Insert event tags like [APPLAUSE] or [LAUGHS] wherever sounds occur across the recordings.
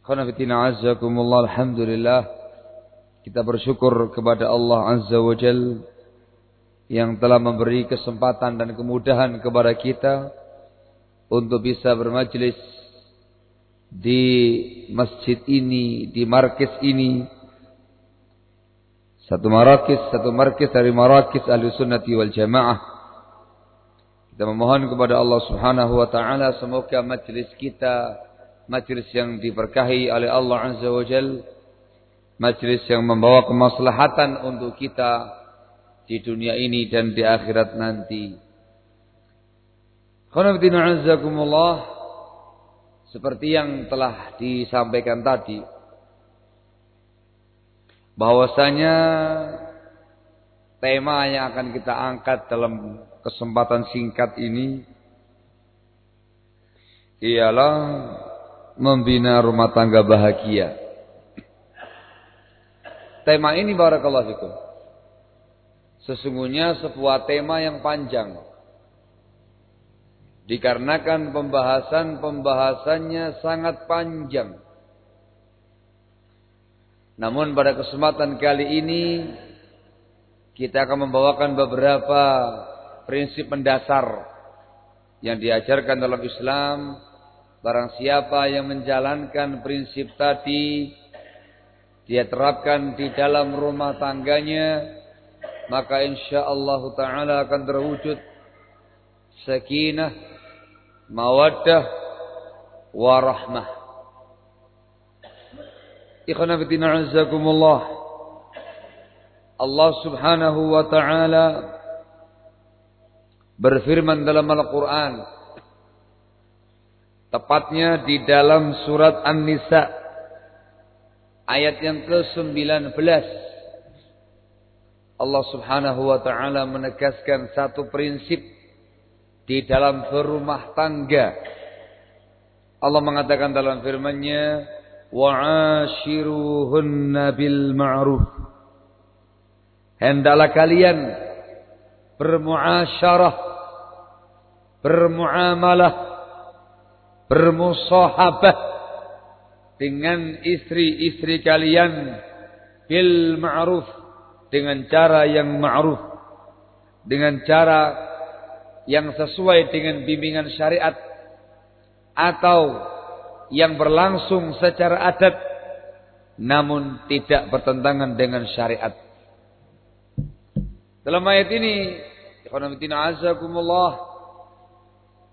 Khanafitina azzakumullah alhamdulillah kita bersyukur kepada Allah Azza wa Jal yang telah memberi kesempatan dan kemudahan kepada kita untuk bisa bermajlis di masjid ini, di markis ini. Satu marakis, satu markis dari marakis ahli sunnati wal jamaah. Kita memohon kepada Allah subhanahu wa ta'ala semoga majlis kita majlis yang diberkahi oleh Allah Azza wa Jal, majlis yang membawa kemaslahatan untuk kita di dunia ini dan di akhirat nanti. Khonabdina azzakumullah seperti yang telah disampaikan tadi bahwasanya tema yang akan kita angkat dalam kesempatan singkat ini ialah membina rumah tangga bahagia. Tema ini barakallahu fikum. Sesungguhnya sebuah tema yang panjang. Dikarenakan pembahasan-pembahasannya sangat panjang. Namun pada kesempatan kali ini kita akan membawakan beberapa prinsip mendasar yang diajarkan dalam Islam Barang siapa yang menjalankan prinsip tadi dia terapkan di dalam rumah tangganya maka insyaallah taala akan terwujud sakinah, mawaddah warahmah. Ikhwan fillah azakumullah. Allah Subhanahu wa taala berfirman dalam Al-Qur'an Tepatnya di dalam surat An-Nisa ayat yang ke-19. Allah Subhanahu wa taala menegaskan satu prinsip di dalam berumah tangga. Allah mengatakan dalam firman-Nya, "Wa'ashiruhunna bil ma'ruf." Hendaklah kalian bermuasyarah, bermuamalah bermusahabah dengan istri-istri kalian bil ma'ruf dengan cara yang ma'ruf, dengan cara yang sesuai dengan bimbingan syariat atau yang berlangsung secara adat namun tidak bertentangan dengan syariat. Dalam ayat ini,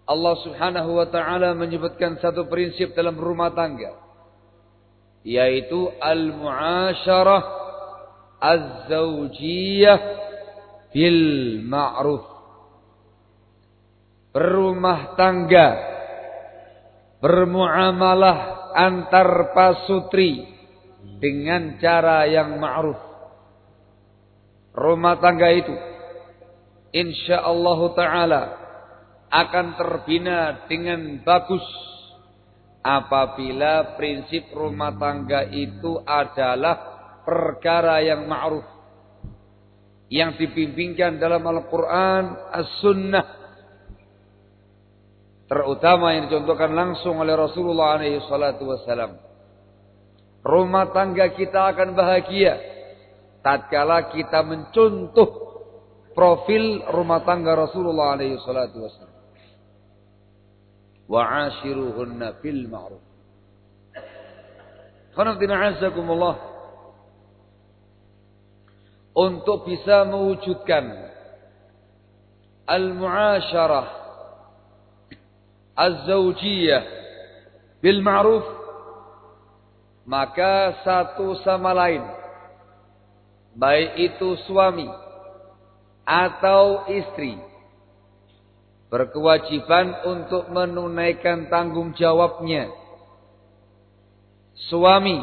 Allah Subhanahu wa taala menyebutkan satu prinsip dalam rumah tangga yaitu al-muasyarah az-zawjiyah bil ma'ruf. Berumah tangga bermuamalah antar pasutri dengan cara yang ma'ruf. Rumah tangga itu insyaallah taala akan terbina dengan bagus apabila prinsip rumah tangga itu adalah perkara yang ma'ruf yang dibimbingkan dalam Al-Qur'an, As-Sunnah terutama yang dicontohkan langsung oleh Rasulullah alaihi wasallam. Rumah tangga kita akan bahagia tatkala kita mencontoh profil rumah tangga Rasulullah alaihi wasallam. Wa bil ma'ruf. azakumullah untuk bisa mewujudkan al-muasyarah az-zawjiyah bil ma'ruf maka satu sama lain baik itu suami atau istri berkewajiban untuk menunaikan tanggung jawabnya. Suami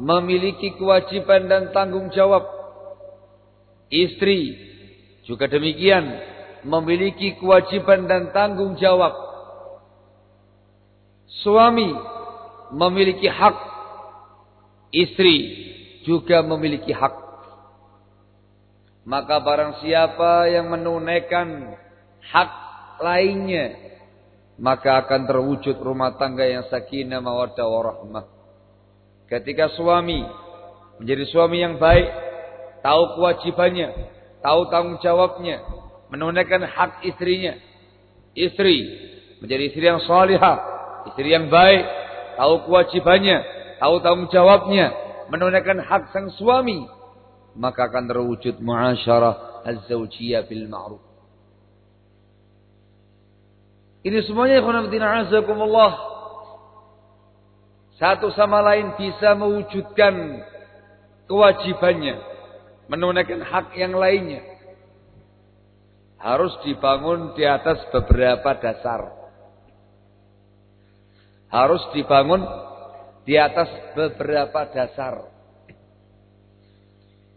memiliki kewajiban dan tanggung jawab. Istri juga demikian memiliki kewajiban dan tanggung jawab. Suami memiliki hak, istri juga memiliki hak. Maka barang siapa yang menunaikan hak lainnya, maka akan terwujud rumah tangga yang sakinah mawaddah warahmah. Ketika suami menjadi suami yang baik, tahu kewajibannya, tahu tanggung jawabnya, menunaikan hak istrinya. Istri menjadi istri yang salihah, Istri yang baik, tahu kewajibannya, tahu tanggung jawabnya, menunaikan hak sang suami, maka akan terwujud muasyarah az-zawjiyah bil ma'ruf. Ini semuanya ikhwanatina azakumullah. Satu sama lain bisa mewujudkan kewajibannya. Menunaikan hak yang lainnya. Harus dibangun di atas beberapa dasar harus dibangun di atas beberapa dasar.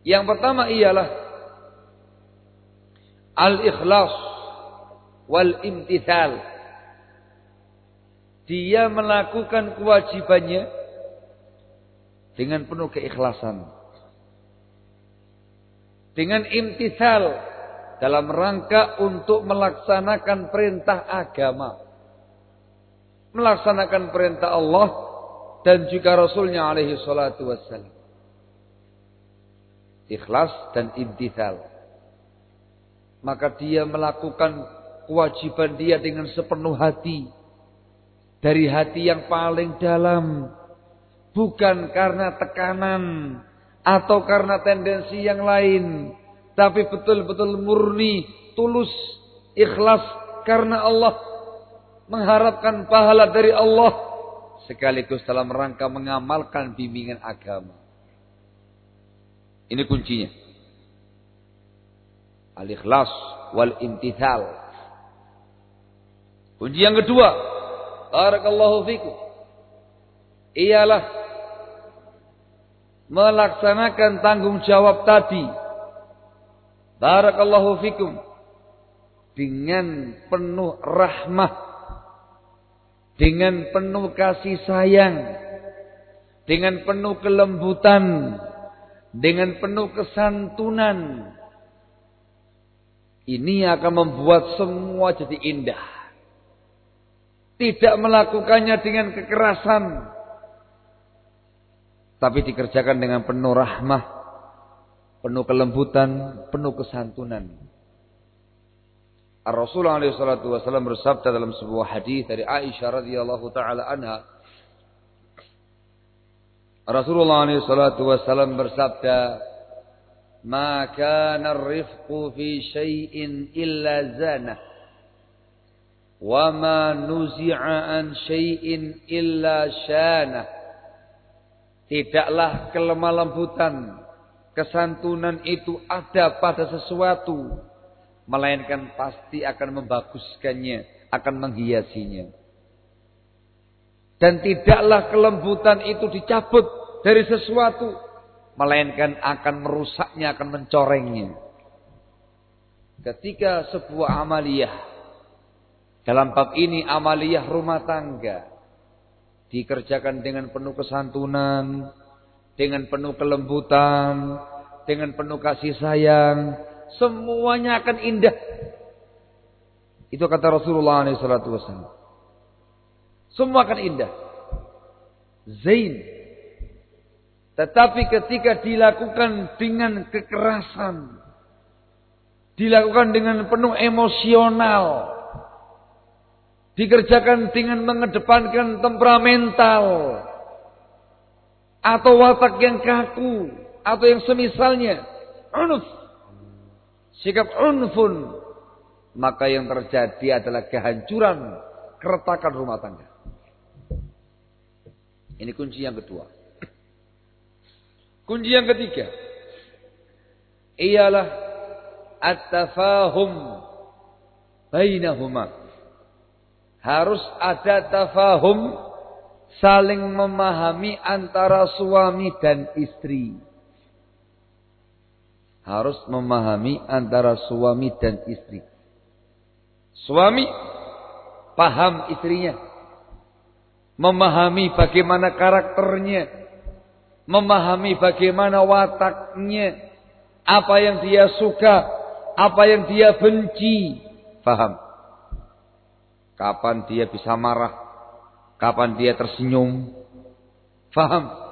Yang pertama ialah al-ikhlas wal imtithal. Dia melakukan kewajibannya dengan penuh keikhlasan. Dengan imtithal dalam rangka untuk melaksanakan perintah agama melaksanakan perintah Allah dan juga Rasulnya alaihi salatu wassalam. Ikhlas dan imtithal. Maka dia melakukan kewajiban dia dengan sepenuh hati. Dari hati yang paling dalam. Bukan karena tekanan. Atau karena tendensi yang lain. Tapi betul-betul murni, tulus, ikhlas karena Allah mengharapkan pahala dari Allah sekaligus dalam rangka mengamalkan bimbingan agama. Ini kuncinya. Al-ikhlas wal imtithal. Kunci yang kedua, barakallahu fikum. Ialah melaksanakan tanggung jawab tadi. Barakallahu fikum dengan penuh rahmah dengan penuh kasih sayang, dengan penuh kelembutan, dengan penuh kesantunan. Ini akan membuat semua jadi indah. Tidak melakukannya dengan kekerasan. Tapi dikerjakan dengan penuh rahmah. penuh kelembutan, penuh kesantunan. Rasulullah SAW bersabda dalam sebuah hadis dari Aisyah radhiyallahu taala anha. Rasulullah SAW bersabda, "Ma kana ar-rifqu fi syai'in illa zanah, wa ma nuzi'a an syai'in illa syanah." Tidaklah kelemah lembutan, kesantunan itu ada pada sesuatu melainkan pasti akan membaguskannya, akan menghiasinya. Dan tidaklah kelembutan itu dicabut dari sesuatu, melainkan akan merusaknya, akan mencorengnya. Ketika sebuah amaliyah, dalam bab ini amaliyah rumah tangga, dikerjakan dengan penuh kesantunan, dengan penuh kelembutan, dengan penuh kasih sayang, semuanya akan indah. Itu kata Rasulullah SAW. Semua akan indah. Zain. Tetapi ketika dilakukan dengan kekerasan, dilakukan dengan penuh emosional, dikerjakan dengan mengedepankan temperamental, atau watak yang kaku, atau yang semisalnya, unuf, sikap unfun, maka yang terjadi adalah kehancuran, keretakan rumah tangga. Ini kunci yang kedua. Kunci yang ketiga ialah at-tafahum bainahuma. Harus ada tafahum saling memahami antara suami dan istri harus memahami antara suami dan istri. Suami paham istrinya. Memahami bagaimana karakternya. Memahami bagaimana wataknya. Apa yang dia suka. Apa yang dia benci. Paham. Kapan dia bisa marah. Kapan dia tersenyum. Paham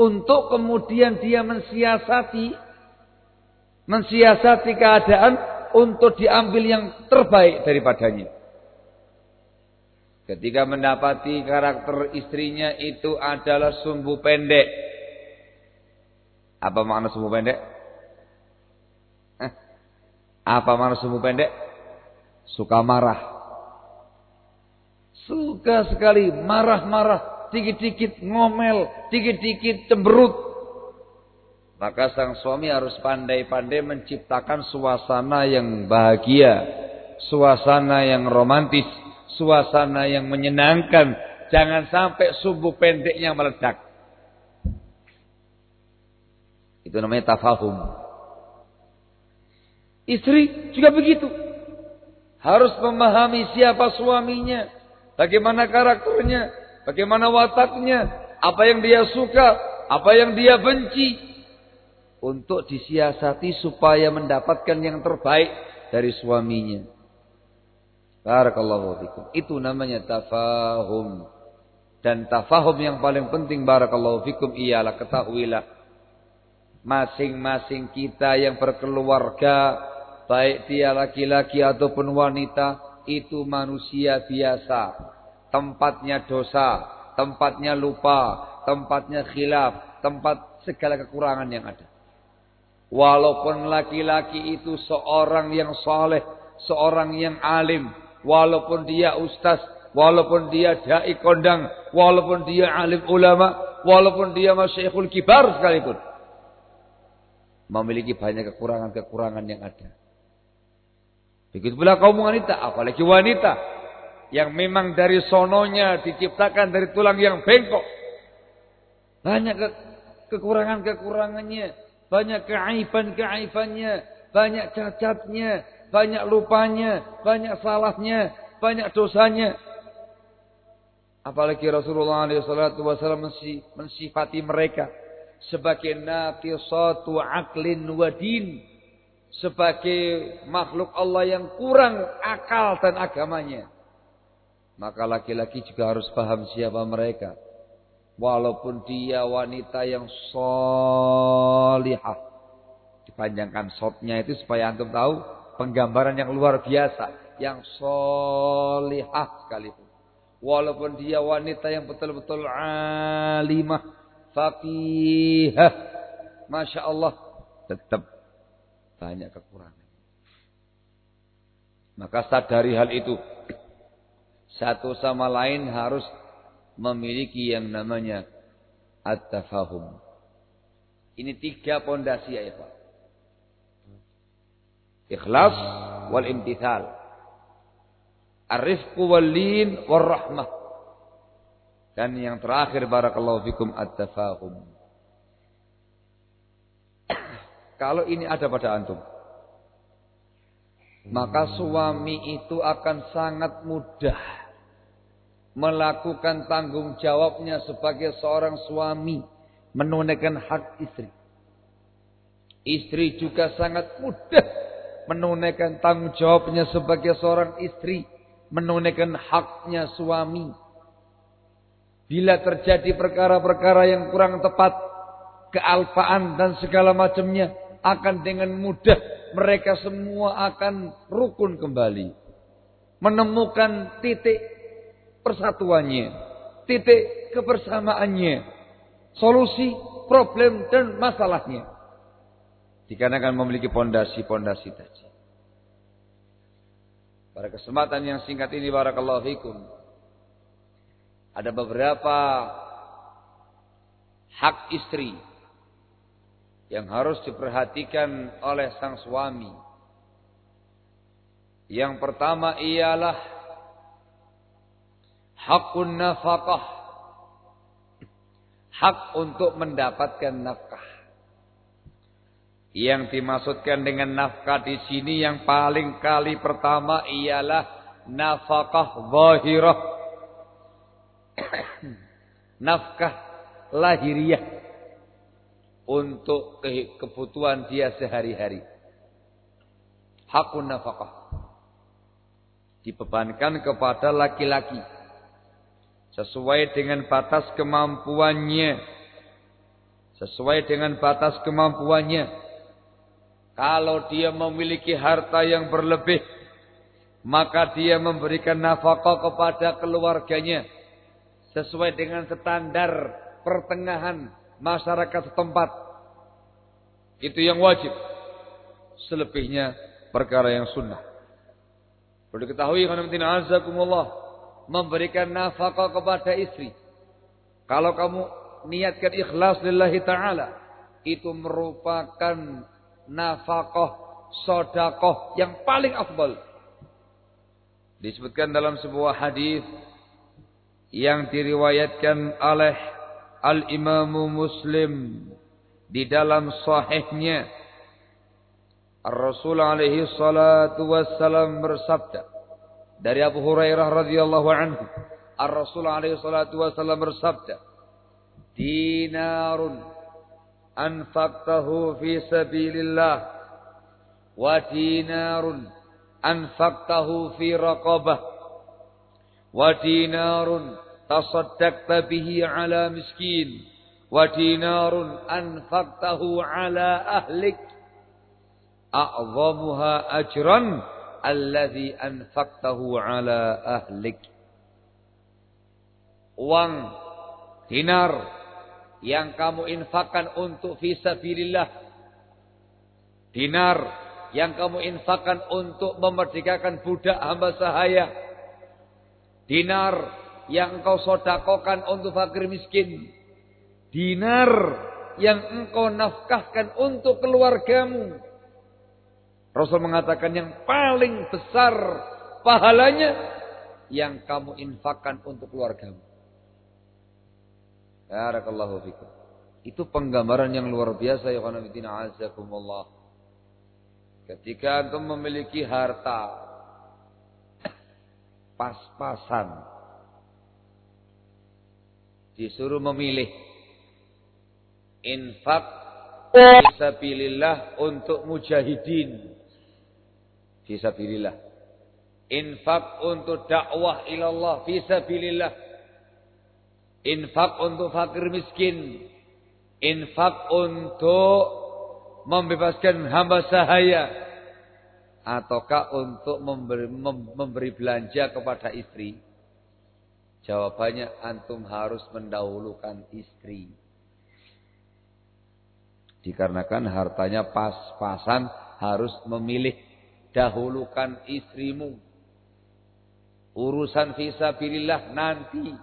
untuk kemudian dia mensiasati mensiasati keadaan untuk diambil yang terbaik daripadanya. Ketika mendapati karakter istrinya itu adalah sumbu pendek. Apa makna sumbu pendek? Apa makna sumbu pendek? Suka marah. Suka sekali marah-marah dikit-dikit ngomel, dikit-dikit cemberut. Maka sang suami harus pandai-pandai menciptakan suasana yang bahagia, suasana yang romantis, suasana yang menyenangkan. Jangan sampai subuh pendeknya meledak. Itu namanya tafahum. Istri juga begitu. Harus memahami siapa suaminya. Bagaimana karakternya. Bagaimana wataknya, apa yang dia suka, apa yang dia benci. Untuk disiasati supaya mendapatkan yang terbaik dari suaminya. Barakallahu fikum. Itu namanya tafahum. Dan tafahum yang paling penting barakallahu fikum ialah ketahuilah. Masing-masing kita yang berkeluarga. Baik dia laki-laki ataupun wanita. Itu manusia biasa tempatnya dosa, tempatnya lupa, tempatnya khilaf, tempat segala kekurangan yang ada. Walaupun laki-laki itu seorang yang soleh, seorang yang alim, walaupun dia ustaz, walaupun dia dai kondang, walaupun dia alim ulama, walaupun dia masyikhul kibar sekalipun. Memiliki banyak kekurangan-kekurangan yang ada. Begitu pula kaum wanita, apalagi wanita yang memang dari sononya diciptakan dari tulang yang bengkok. Banyak ke kekurangan-kekurangannya, banyak keaiban-keaibannya, banyak cacatnya, banyak lupanya, banyak salahnya, banyak dosanya. Apalagi Rasulullah SAW mensifati mereka sebagai naqisatu aklin wadin. Sebagai makhluk Allah yang kurang akal dan agamanya. Maka laki-laki juga harus paham siapa mereka. Walaupun dia wanita yang solihah. Dipanjangkan shotnya itu supaya antum tahu penggambaran yang luar biasa. Yang solihah sekalipun. Walaupun dia wanita yang betul-betul alimah. Faqihah. Masya Allah. Tetap banyak kekurangan. Maka sadari hal itu. Satu sama lain harus memiliki yang namanya at-tafahum. Ini tiga pondasi ya Pak. Ikhlas wal imtithal. Arifku wal lin wal rahmah. Dan yang terakhir barakallahu fikum at-tafahum. Kalau ini ada pada antum. Maka suami itu akan sangat mudah melakukan tanggung jawabnya sebagai seorang suami menunaikan hak istri. Istri juga sangat mudah menunaikan tanggung jawabnya sebagai seorang istri menunaikan haknya suami. Bila terjadi perkara-perkara yang kurang tepat, kealpaan dan segala macamnya akan dengan mudah mereka semua akan rukun kembali. Menemukan titik persatuannya, titik kebersamaannya, solusi problem dan masalahnya. Dikarenakan memiliki pondasi-pondasi tadi. Pada kesempatan yang singkat ini barakallahu fikum. Ada beberapa hak istri yang harus diperhatikan oleh sang suami. Yang pertama ialah hakun nafkah. Hak untuk mendapatkan nafkah. Yang dimaksudkan dengan nafkah di sini yang paling kali pertama ialah nafkah zahirah. [CLEARS THROAT] nafkah lahiriah untuk kebutuhan dia sehari-hari. Hakun nafkah dibebankan kepada laki-laki sesuai dengan batas kemampuannya. Sesuai dengan batas kemampuannya. Kalau dia memiliki harta yang berlebih, maka dia memberikan nafkah kepada keluarganya sesuai dengan standar pertengahan masyarakat setempat. Itu yang wajib. Selebihnya perkara yang sunnah. Perlu diketahui khonamtina azakumullah. Memberikan nafkah kepada istri. Kalau kamu niatkan ikhlas lillahi ta'ala. Itu merupakan nafkah, sodakoh yang paling afdal. Disebutkan dalam sebuah hadis yang diriwayatkan oleh Al-Imam Muslim di dalam sahihnya Al Rasul alaihi salatu wassalam bersabda dari Abu Hurairah radhiyallahu anhu Al Rasul alaihi salatu wassalam bersabda dinarun anfaqtahu fi sabilillah wa dinarun anfaqtahu fi raqabah wa dinarun tasaddaqta bihi ala miskin wa dinarun anfaqtahu ala ahlik. A'zamuha ajran alladhi anfaqtahu ala ahlik. Uang dinar yang kamu infakkan untuk fisabilillah. Dinar yang kamu infakkan untuk memerdekakan budak hamba sahaya. Dinar yang engkau sodakokan untuk fakir miskin. Dinar yang engkau nafkahkan untuk keluargamu. Rasul mengatakan yang paling besar pahalanya yang kamu infakkan untuk keluargamu. Barakallahu fikum. Itu penggambaran yang luar biasa ya khonafidina azakumullah. Ketika antum memiliki harta pas-pasan disuruh memilih. Infak fisabilillah untuk mujahidin. Fisabilillah infak untuk dakwah ilallah fisabilillah Infak untuk fakir miskin. Infak untuk membebaskan hamba sahaya. Ataukah untuk memberi, memberi belanja kepada istri? Jawabannya antum harus mendahulukan istri. Dikarenakan hartanya pas-pasan harus memilih dahulukan istrimu. Urusan visabilillah nanti.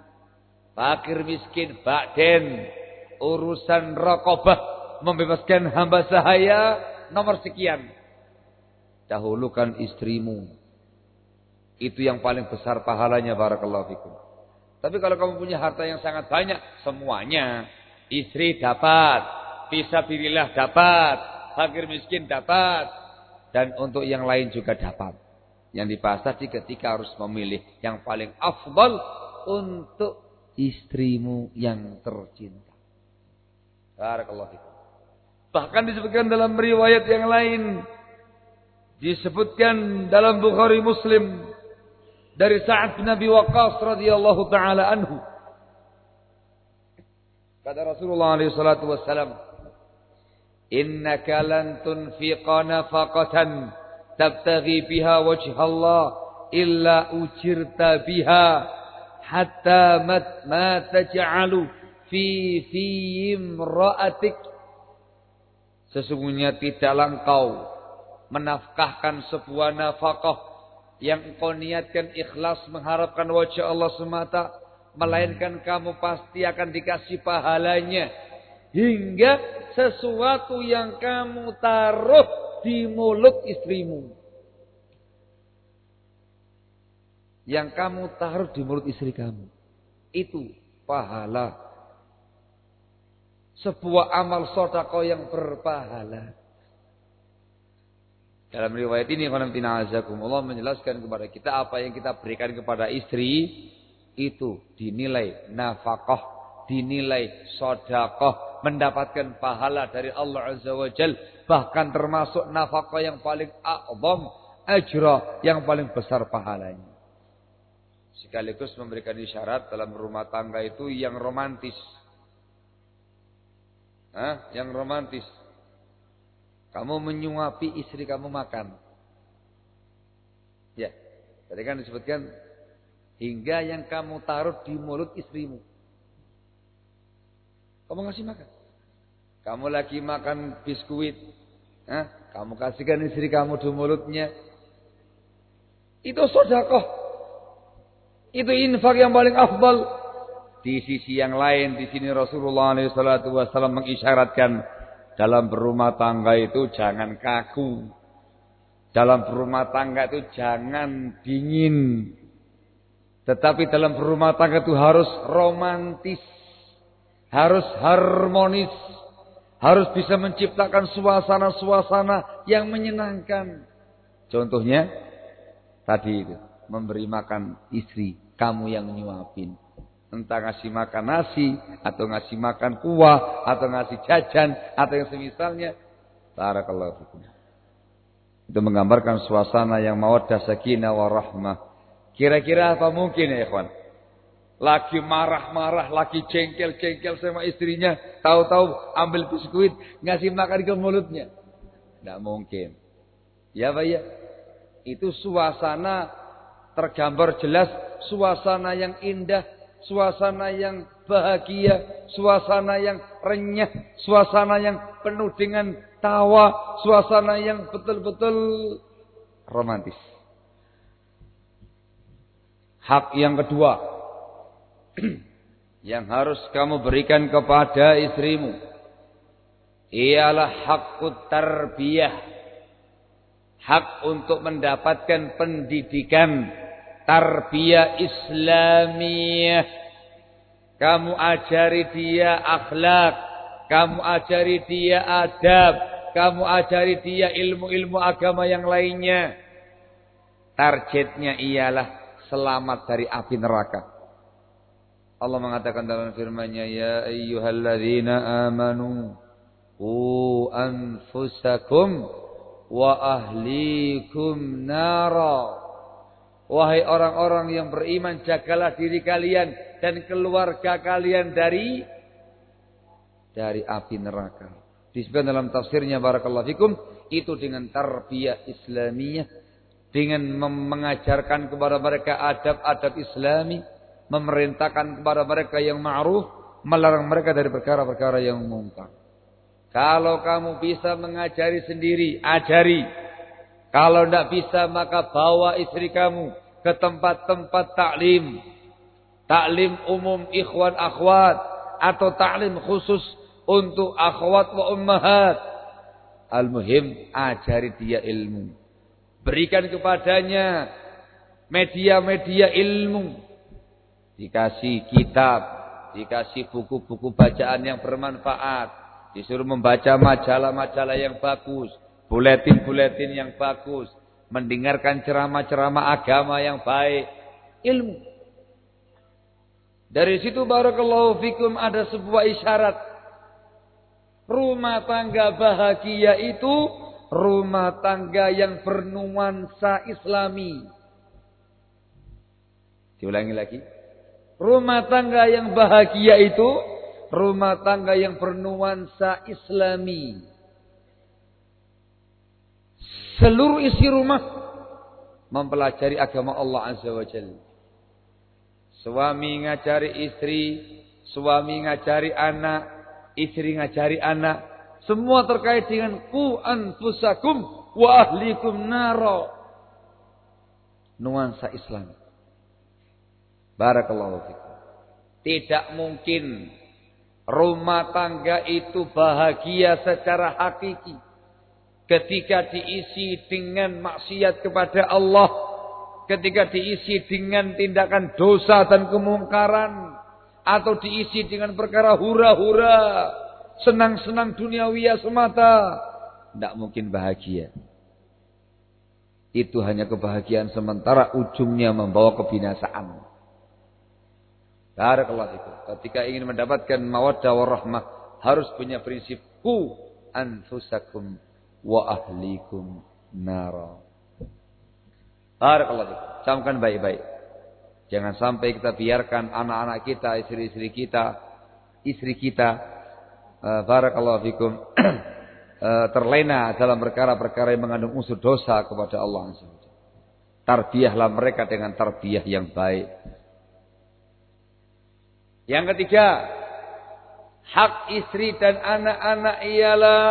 Fakir miskin bakden. Urusan rokobah membebaskan hamba sahaya nomor sekian. Dahulukan istrimu. Itu yang paling besar pahalanya barakallahu fikum. Tapi kalau kamu punya harta yang sangat banyak, semuanya istri dapat, Fisabilillah dapat. Fakir miskin dapat. Dan untuk yang lain juga dapat. Yang dibahas tadi ketika harus memilih yang paling afdal untuk istrimu yang tercinta. Barakallahu. Bahkan disebutkan dalam riwayat yang lain. Disebutkan dalam Bukhari Muslim. Dari Sa'ad bin Abi Waqqas radhiyallahu taala anhu. Kata Rasulullah alaihi salatu wassalam. Innaka lan tunfiqa nafaqatan tabtaghi biha wajha Allah illa ujirta biha hatta mat ma taj'alu fi fi imra'atik Sesungguhnya tidaklah engkau menafkahkan sebuah nafkah yang engkau niatkan ikhlas mengharapkan wajah Allah semata melainkan kamu pasti akan dikasih pahalanya hingga sesuatu yang kamu taruh di mulut istrimu. Yang kamu taruh di mulut istri kamu. Itu pahala. Sebuah amal sodako yang berpahala. Dalam riwayat ini Allah menjelaskan kepada kita apa yang kita berikan kepada istri itu dinilai nafkah, dinilai sodakoh, mendapatkan pahala dari Allah Azza wa Jal. Bahkan termasuk nafkah yang paling a'zam ajra, yang paling besar pahalanya. Sekaligus memberikan isyarat dalam rumah tangga itu yang romantis. Hah? Yang romantis. Kamu menyuapi istri kamu makan. Ya. Tadi kan disebutkan hingga yang kamu taruh di mulut istrimu. Kamu ngasih makan. Kamu lagi makan biskuit. Hah? Kamu kasihkan istri kamu di mulutnya. Itu sodakoh. Itu infak yang paling afdal. Di sisi yang lain, di sini Rasulullah SAW mengisyaratkan dalam berumah tangga itu jangan kaku. Dalam berumah tangga itu jangan dingin. Tetapi dalam berumah tangga itu harus romantis. Harus harmonis. Harus bisa menciptakan suasana-suasana yang menyenangkan. Contohnya tadi itu, memberi makan istri, kamu yang nyuapin. Entah ngasih makan nasi, atau ngasih makan kuah, atau ngasih jajan, atau yang semisalnya. Barakallahu fikum. Itu menggambarkan suasana yang mawaddah sakinah warahmah. Kira-kira apa mungkin ya ikhwan? Lagi marah-marah, lagi cengkel-cengkel sama istrinya. Tahu-tahu ambil biskuit, ngasih makan ke mulutnya. Tidak mungkin. Ya Pak ya. Itu suasana tergambar jelas. Suasana yang indah. Suasana yang bahagia. Suasana yang renyah. Suasana yang penuh dengan tawa. Suasana yang betul-betul romantis. Hak yang kedua [CLEARS THROAT] yang harus kamu berikan kepada istrimu ialah hakut tarbiyah hak untuk mendapatkan pendidikan tarbiyah Islamiyah. Kamu ajari dia akhlak. Kamu ajari dia adab. Kamu ajari dia ilmu-ilmu agama yang lainnya. Targetnya ialah selamat dari api neraka. Allah mengatakan dalam firman-Nya, "Ya ayyuhalladzina amanu qu anfusakum wa ahlikum nara." Wahai orang-orang yang beriman, jagalah diri kalian dan keluarga kalian dari dari api neraka. disebutkan dalam tafsirnya barakallahu fikum itu dengan tarbiyah Islamiyah dengan mengajarkan kepada mereka adab-adab Islami, memerintahkan kepada mereka yang ma'ruf, melarang mereka dari perkara-perkara yang mungkar. Kalau kamu bisa mengajari sendiri, ajari. Kalau tidak bisa maka bawa istri kamu ke tempat-tempat taklim. Taklim umum ikhwan akhwat atau taklim khusus untuk akhwat wa ummahat. Al-muhim ajari dia ilmu. Berikan kepadanya media-media ilmu. Dikasih kitab, dikasih buku-buku bacaan yang bermanfaat, disuruh membaca majalah-majalah yang bagus, buletin-buletin yang bagus, mendengarkan ceramah-ceramah agama yang baik, ilmu. Dari situ barakallahu fikum ada sebuah isyarat. Rumah tangga bahagia itu rumah tangga yang bernuansa islami. Diulangi lagi. Rumah tangga yang bahagia itu rumah tangga yang bernuansa islami. Seluruh isi rumah mempelajari agama Allah Azza wa Jalla. Suami ngajari istri, suami ngajari anak, istri ngajari anak, semua terkait dengan ku anfusakum wa ahlikum naro. Nuansa Islam. Barakallahu fikum. Tidak mungkin rumah tangga itu bahagia secara hakiki. Ketika diisi dengan maksiat kepada Allah. Ketika diisi dengan tindakan dosa dan kemungkaran. Atau diisi dengan perkara hura-hura senang-senang duniawiya semata, tidak mungkin bahagia. Itu hanya kebahagiaan sementara ujungnya membawa kebinasaan. Barakallahu itu. Ketika ingin mendapatkan mawaddah warahmah harus punya prinsip ku anfusakum wa ahlikum nara. Barakallahu. Camkan baik-baik. Jangan sampai kita biarkan anak-anak kita, istri-istri kita, istri kita uh, barakallahu fikum uh, [CLEARS THROAT] terlena dalam perkara-perkara yang mengandung unsur dosa kepada Allah Tarbiyahlah mereka dengan tarbiyah yang baik. Yang ketiga, hak istri dan anak-anak ialah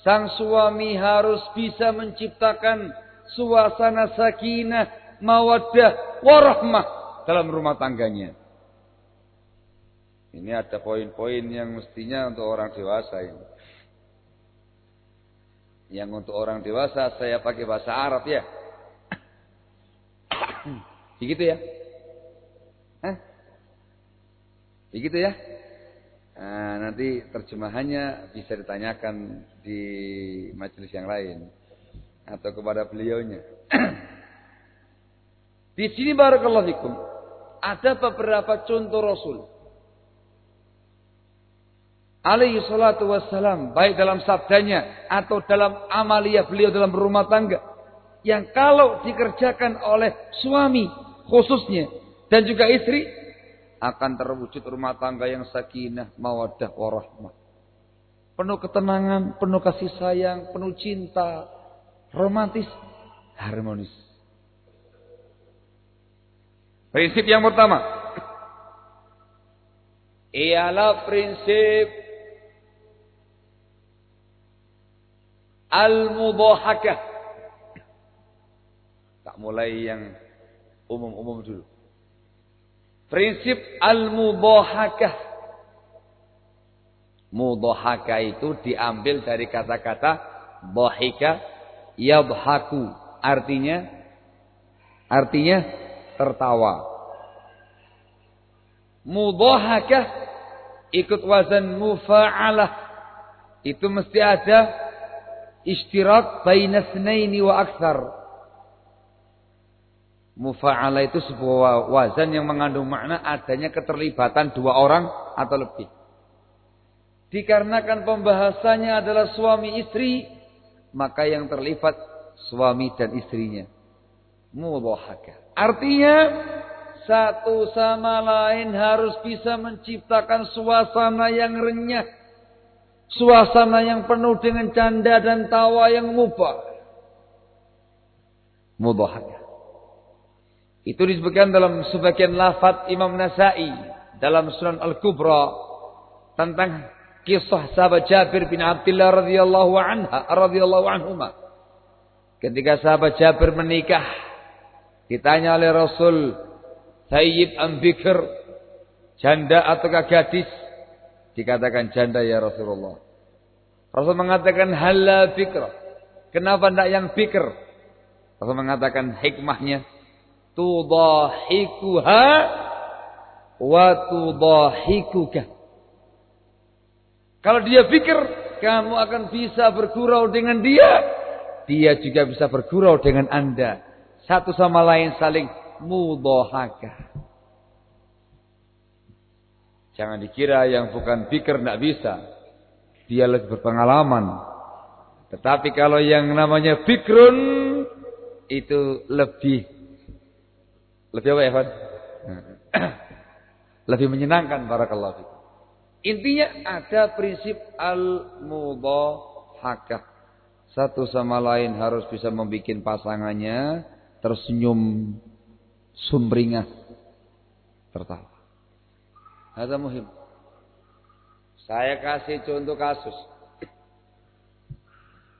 sang suami harus bisa menciptakan suasana sakinah, mawaddah, warahmah dalam rumah tangganya. Ini ada poin-poin yang mestinya untuk orang dewasa ini. Yang untuk orang dewasa saya pakai bahasa Arab ya. Begitu ya? Hah? Begitu ya? Nah, nanti terjemahannya bisa ditanyakan di majelis yang lain atau kepada beliaunya. [CLEARS THROAT] di sini barakallahu fikum ada beberapa contoh Rasul alaihi salatu wassalam. Baik dalam sabdanya atau dalam amalia beliau dalam rumah tangga. Yang kalau dikerjakan oleh suami khususnya. Dan juga istri. Akan terwujud rumah tangga yang sakinah, mawadah, warahmah. Penuh ketenangan, penuh kasih sayang, penuh cinta. Romantis, harmonis. Prinsip yang pertama. Ialah prinsip Al-mudhahakah. Tak mulai yang umum-umum dulu. Prinsip al-mudhahakah. Mudhahaka itu diambil dari kata-kata dhahika yadhaku. Artinya artinya tertawa. Mudhahakah ikut wazan mufa'alah. Itu mesti ada Ishtirak baina snaini wa akthar. Mufa'ala itu sebuah wazan yang mengandung makna adanya keterlibatan dua orang atau lebih. Dikarenakan pembahasannya adalah suami istri, maka yang terlibat suami dan istrinya. Mudhahaka. Artinya satu sama lain harus bisa menciptakan suasana yang renyah Suasana yang penuh dengan canda dan tawa yang mubah. Mudahakah. Itu disebutkan dalam sebagian lafaz Imam Nasai dalam Sunan Al-Kubra tentang kisah sahabat Jabir bin Abdullah radhiyallahu anha radhiyallahu anhuma. Ketika sahabat Jabir menikah, ditanya oleh Rasul, "Sayyid am bikr?" Janda ataukah gadis? Dikatakan janda ya Rasulullah. Rasul mengatakan hala fikr. Kenapa tidak yang fikr? Rasul mengatakan hikmahnya tudahikuha wa tudahikuka. Kalau dia pikir kamu akan bisa bergurau dengan dia, dia juga bisa bergurau dengan Anda. Satu sama lain saling mudahaka. Jangan dikira yang bukan pikir tidak bisa. Dia lebih berpengalaman. Tetapi kalau yang namanya fikrun itu lebih lebih apa ya, Pak? [CLEARS THROAT] Lebih menyenangkan barakallahu fikum. Intinya ada prinsip al-mudhahakah. Satu sama lain harus bisa membuat pasangannya tersenyum sumringah tertawa. Ada muhim. Saya kasih contoh kasus.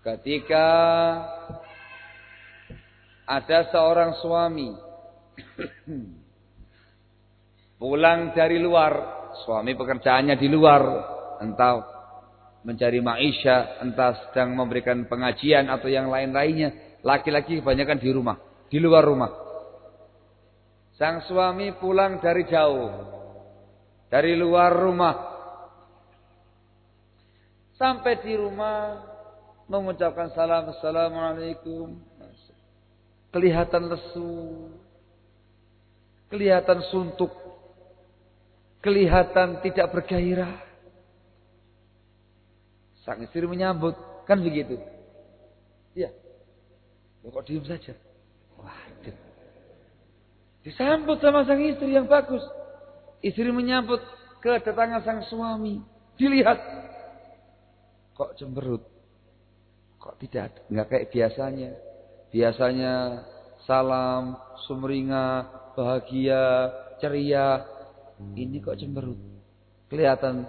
Ketika ada seorang suami Pulang dari luar, suami pekerjaannya di luar, entah mencari maisha, entah sedang memberikan pengajian atau yang lain-lainnya. Laki-laki kebanyakan di rumah, di luar rumah. Sang suami pulang dari jauh, dari luar rumah. Sampai di rumah mengucapkan salam, assalamualaikum. Kelihatan lesu, kelihatan suntuk, kelihatan tidak bergairah. Sang istri menyambut, kan begitu. Iya. Kok diam saja? Waduh. Disambut sama sang istri yang bagus. Istri menyambut kedatangan sang suami. Dilihat. Kok cemberut? Kok tidak? Enggak kayak biasanya. Biasanya salam, sumringah, bahagia, ceria. Ini kok cemberut. Kelihatan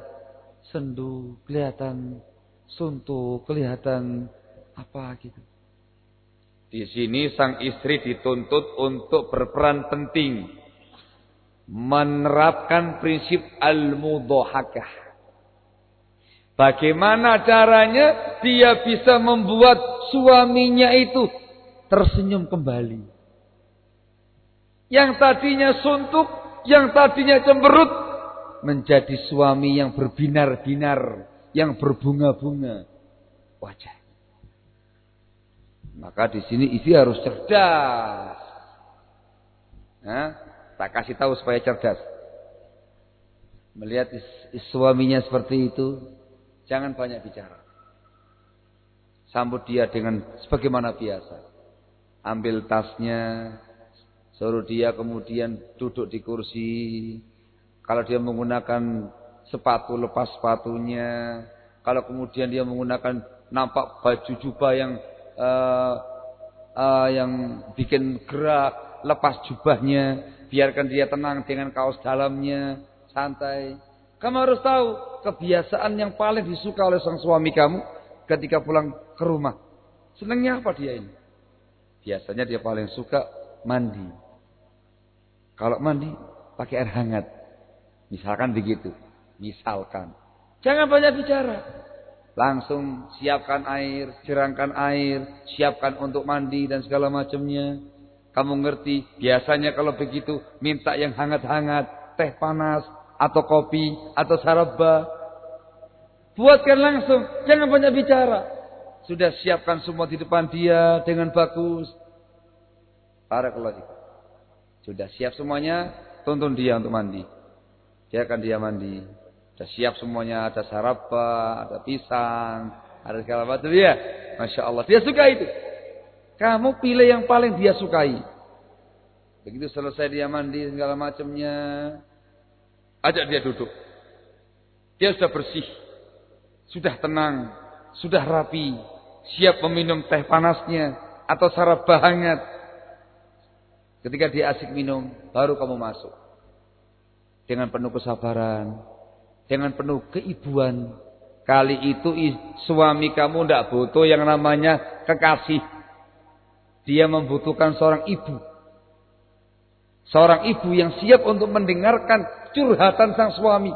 sendu, kelihatan suntuk, kelihatan apa gitu. Di sini sang istri dituntut untuk berperan penting menerapkan prinsip al-mudhahakah. Bagaimana caranya dia bisa membuat suaminya itu tersenyum kembali. Yang tadinya suntuk, yang tadinya cemberut, menjadi suami yang berbinar-binar, yang berbunga-bunga wajah. Maka di sini istri harus cerdas. Nah, tak kasih tahu supaya cerdas. Melihat suaminya seperti itu, jangan banyak bicara. Sambut dia dengan sebagaimana biasa. Ambil tasnya, Suruh dia kemudian duduk di kursi. Kalau dia menggunakan sepatu, lepas sepatunya. Kalau kemudian dia menggunakan nampak baju jubah yang uh, uh, yang bikin gerak, lepas jubahnya. Biarkan dia tenang dengan kaos dalamnya, santai. Kamu harus tahu kebiasaan yang paling disuka oleh sang suami kamu ketika pulang ke rumah. Senangnya apa dia ini? Biasanya dia paling suka mandi. Kalau mandi pakai air hangat. Misalkan begitu. Misalkan. Jangan banyak bicara. Langsung siapkan air, jerangkan air, siapkan untuk mandi dan segala macamnya. Kamu ngerti, biasanya kalau begitu minta yang hangat-hangat, teh panas, atau kopi, atau saraba. Buatkan langsung, jangan banyak bicara. Sudah siapkan semua di depan dia dengan bagus. Para keluarga. Sudah siap semuanya, tuntun dia untuk mandi. Dia akan dia mandi. Sudah siap semuanya, ada sarapa, ada pisang, ada segala macam dia. Masya Allah, dia suka itu. Kamu pilih yang paling dia sukai. Begitu selesai dia mandi segala macamnya, ajak dia duduk. Dia sudah bersih. sudah tenang, sudah rapi, siap meminum teh panasnya atau sarap hangat. Ketika dia asik minum, baru kamu masuk. Dengan penuh kesabaran, dengan penuh keibuan. Kali itu suami kamu tidak butuh yang namanya kekasih. Dia membutuhkan seorang ibu. Seorang ibu yang siap untuk mendengarkan curhatan sang suami.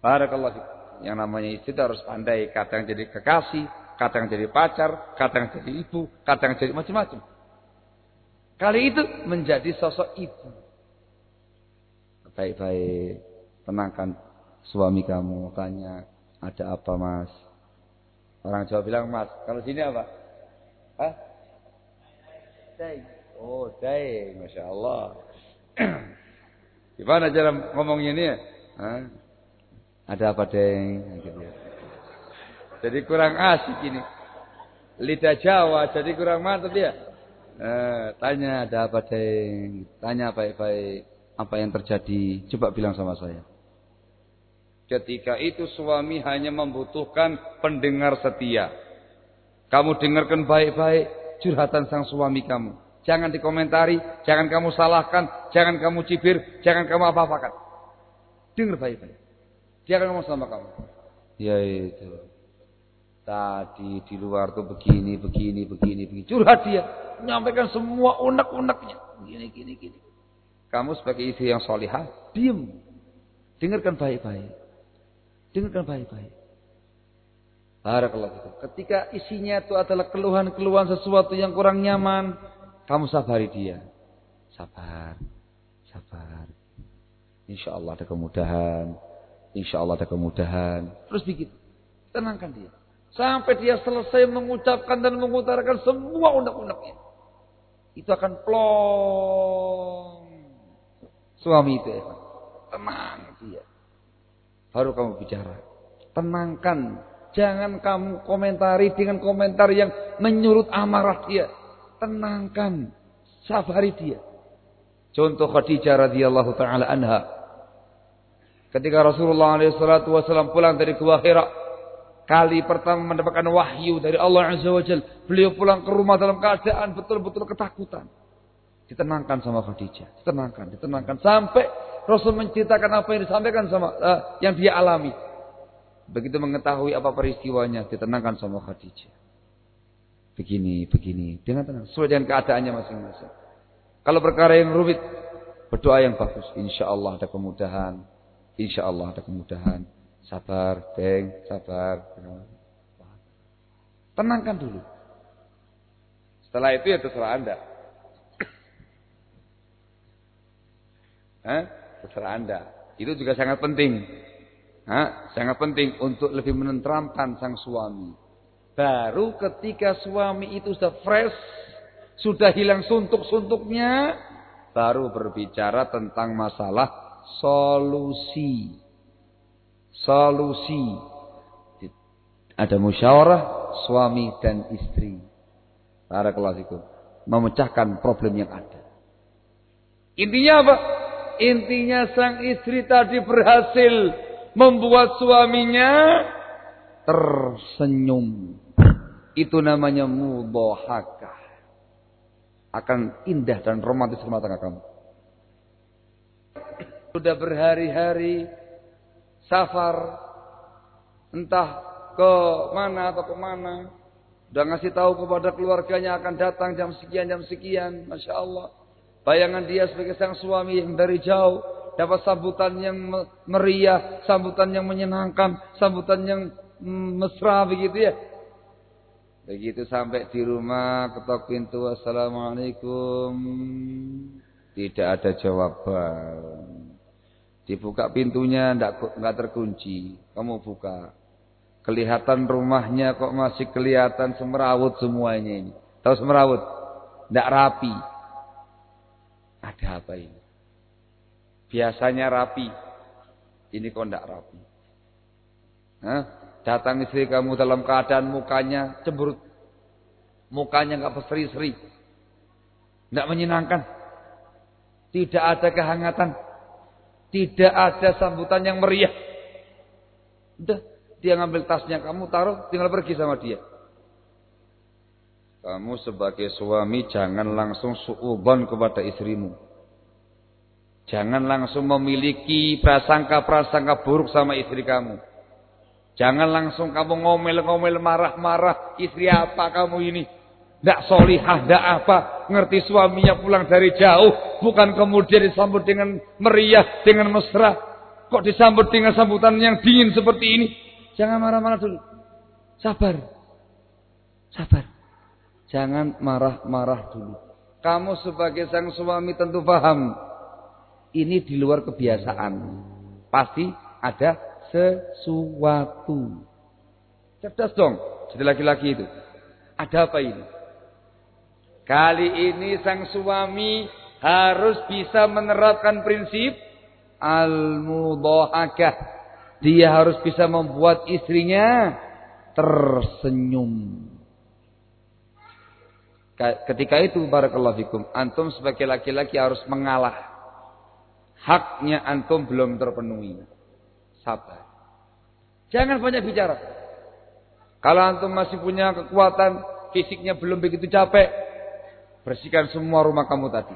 Barakallahu yang namanya istri itu harus pandai. Kadang jadi kekasih, kadang jadi pacar, kadang jadi ibu, kadang jadi macam-macam. Kali itu menjadi sosok ibu. Baik-baik, tenangkan suami kamu. Tanya, ada apa mas? Orang Jawa bilang mas. Kalau sini apa? Hah? Dai. Oh, dai. Masya Allah. [CLEARS THROAT] Gimana cara ngomongnya ini ya? Hah? Ada apa deng? Gitu ya. Jadi kurang asik ini. Lidah Jawa jadi kurang mantap ya. Eh, tanya ada apa deng? Tanya baik-baik apa yang terjadi. Coba bilang sama saya. Ketika itu suami hanya membutuhkan pendengar setia. Kamu dengarkan baik-baik curhatan sang suami kamu. Jangan dikomentari, jangan kamu salahkan, jangan kamu cibir, jangan kamu apa-apakan. Dengar baik-baik. Dia akan ngomong sama kamu. Ya itu. Tadi di luar tuh begini, begini, begini, begini. Curhat dia. Menyampaikan semua unek-uneknya. Gini, gini, gini. Kamu sebagai istri yang solihah, diam. Dengarkan baik-baik. Dengarkan baik-baik. Barakallah itu. Ketika isinya itu adalah keluhan-keluhan sesuatu yang kurang nyaman, kamu sabari dia. Sabar. Sabar. Insya Allah ada kemudahan. Insya Allah ada kemudahan. Terus bikin. Tenangkan dia. Sampai dia selesai mengucapkan dan mengutarakan semua undang-undangnya. Itu akan plong. Suami itu ya. Tenang dia. Baru kamu bicara. Tenangkan. Jangan kamu komentari dengan komentar yang menyurut amarah dia. Tenangkan. Sabari dia. Contoh Khadijah radhiyallahu taala anha Ketika Rasulullah SAW pulang dari Gua kali pertama mendapatkan wahyu dari Allah Azza wa Jal, beliau pulang ke rumah dalam keadaan betul-betul ketakutan. Ditenangkan sama Khadijah, ditenangkan, ditenangkan sampai Rasul menceritakan apa yang disampaikan sama uh, yang dia alami. Begitu mengetahui apa peristiwanya, ditenangkan sama Khadijah. Begini, begini, dengan tenang, sesuai dengan keadaannya masing-masing. Kalau perkara yang rumit, berdoa yang bagus, insya Allah ada kemudahan, Insya Allah ada kemudahan. Sabar, Deng, sabar. Tenangkan dulu. Setelah itu ya terserah Anda. Hah? Terserah Anda. Itu juga sangat penting. Hah? Sangat penting untuk lebih menenteramkan sang suami. Baru ketika suami itu sudah fresh, sudah hilang suntuk-suntuknya, baru berbicara tentang masalah solusi. Solusi. Ada musyawarah suami dan istri. Para fikum. Memecahkan problem yang ada. Intinya apa? Intinya sang istri tadi berhasil membuat suaminya tersenyum. Itu namanya mudhahakah. Akan indah dan romantis rumah tangga kamu. Sudah berhari-hari safar entah ke mana atau ke mana. Sudah ngasih tahu kepada keluarganya akan datang jam sekian jam sekian, masya Allah. Bayangan dia sebagai sang suami yang dari jauh dapat sambutan yang meriah, sambutan yang menyenangkan, sambutan yang mesra begitu ya. Begitu sampai di rumah ketok pintu assalamualaikum tidak ada jawaban. Dibuka pintunya enggak enggak terkunci. Kamu buka. Kelihatan rumahnya kok masih kelihatan semerawut semuanya ini. Tahu semerawut? Enggak rapi. Ada apa ini? Biasanya rapi. Ini kok enggak rapi. Hah? Datang istri kamu dalam keadaan mukanya cemberut. Mukanya enggak berseri-seri. Enggak menyenangkan. Tidak ada kehangatan. Tidak ada sambutan yang meriah. Udah, Dia ngambil tasnya kamu taruh, tinggal pergi sama dia. Kamu sebagai suami jangan langsung suubon kepada istrimu. Jangan langsung memiliki prasangka-prasangka buruk sama istri kamu. Jangan langsung kamu ngomel-ngomel marah-marah. Istri apa kamu ini? Tidak solihah, tidak apa. Ngerti suaminya pulang dari jauh. Bukan kemudian disambut dengan meriah, dengan mesra. Kok disambut dengan sambutan yang dingin seperti ini? Jangan marah-marah dulu. Sabar. Sabar. Jangan marah-marah dulu. Kamu sebagai sang suami tentu paham. Ini di luar kebiasaan. Pasti ada sesuatu. Cerdas dong. Jadi laki-laki itu. Ada apa ini? Kali ini sang suami harus bisa menerapkan prinsip al-mudhahakah. Dia harus bisa membuat istrinya tersenyum. Ketika itu barakallahu fikum, antum sebagai laki-laki harus mengalah. Haknya antum belum terpenuhi. Sabar. Jangan banyak bicara. Kalau antum masih punya kekuatan, fisiknya belum begitu capek, bersihkan semua rumah kamu tadi.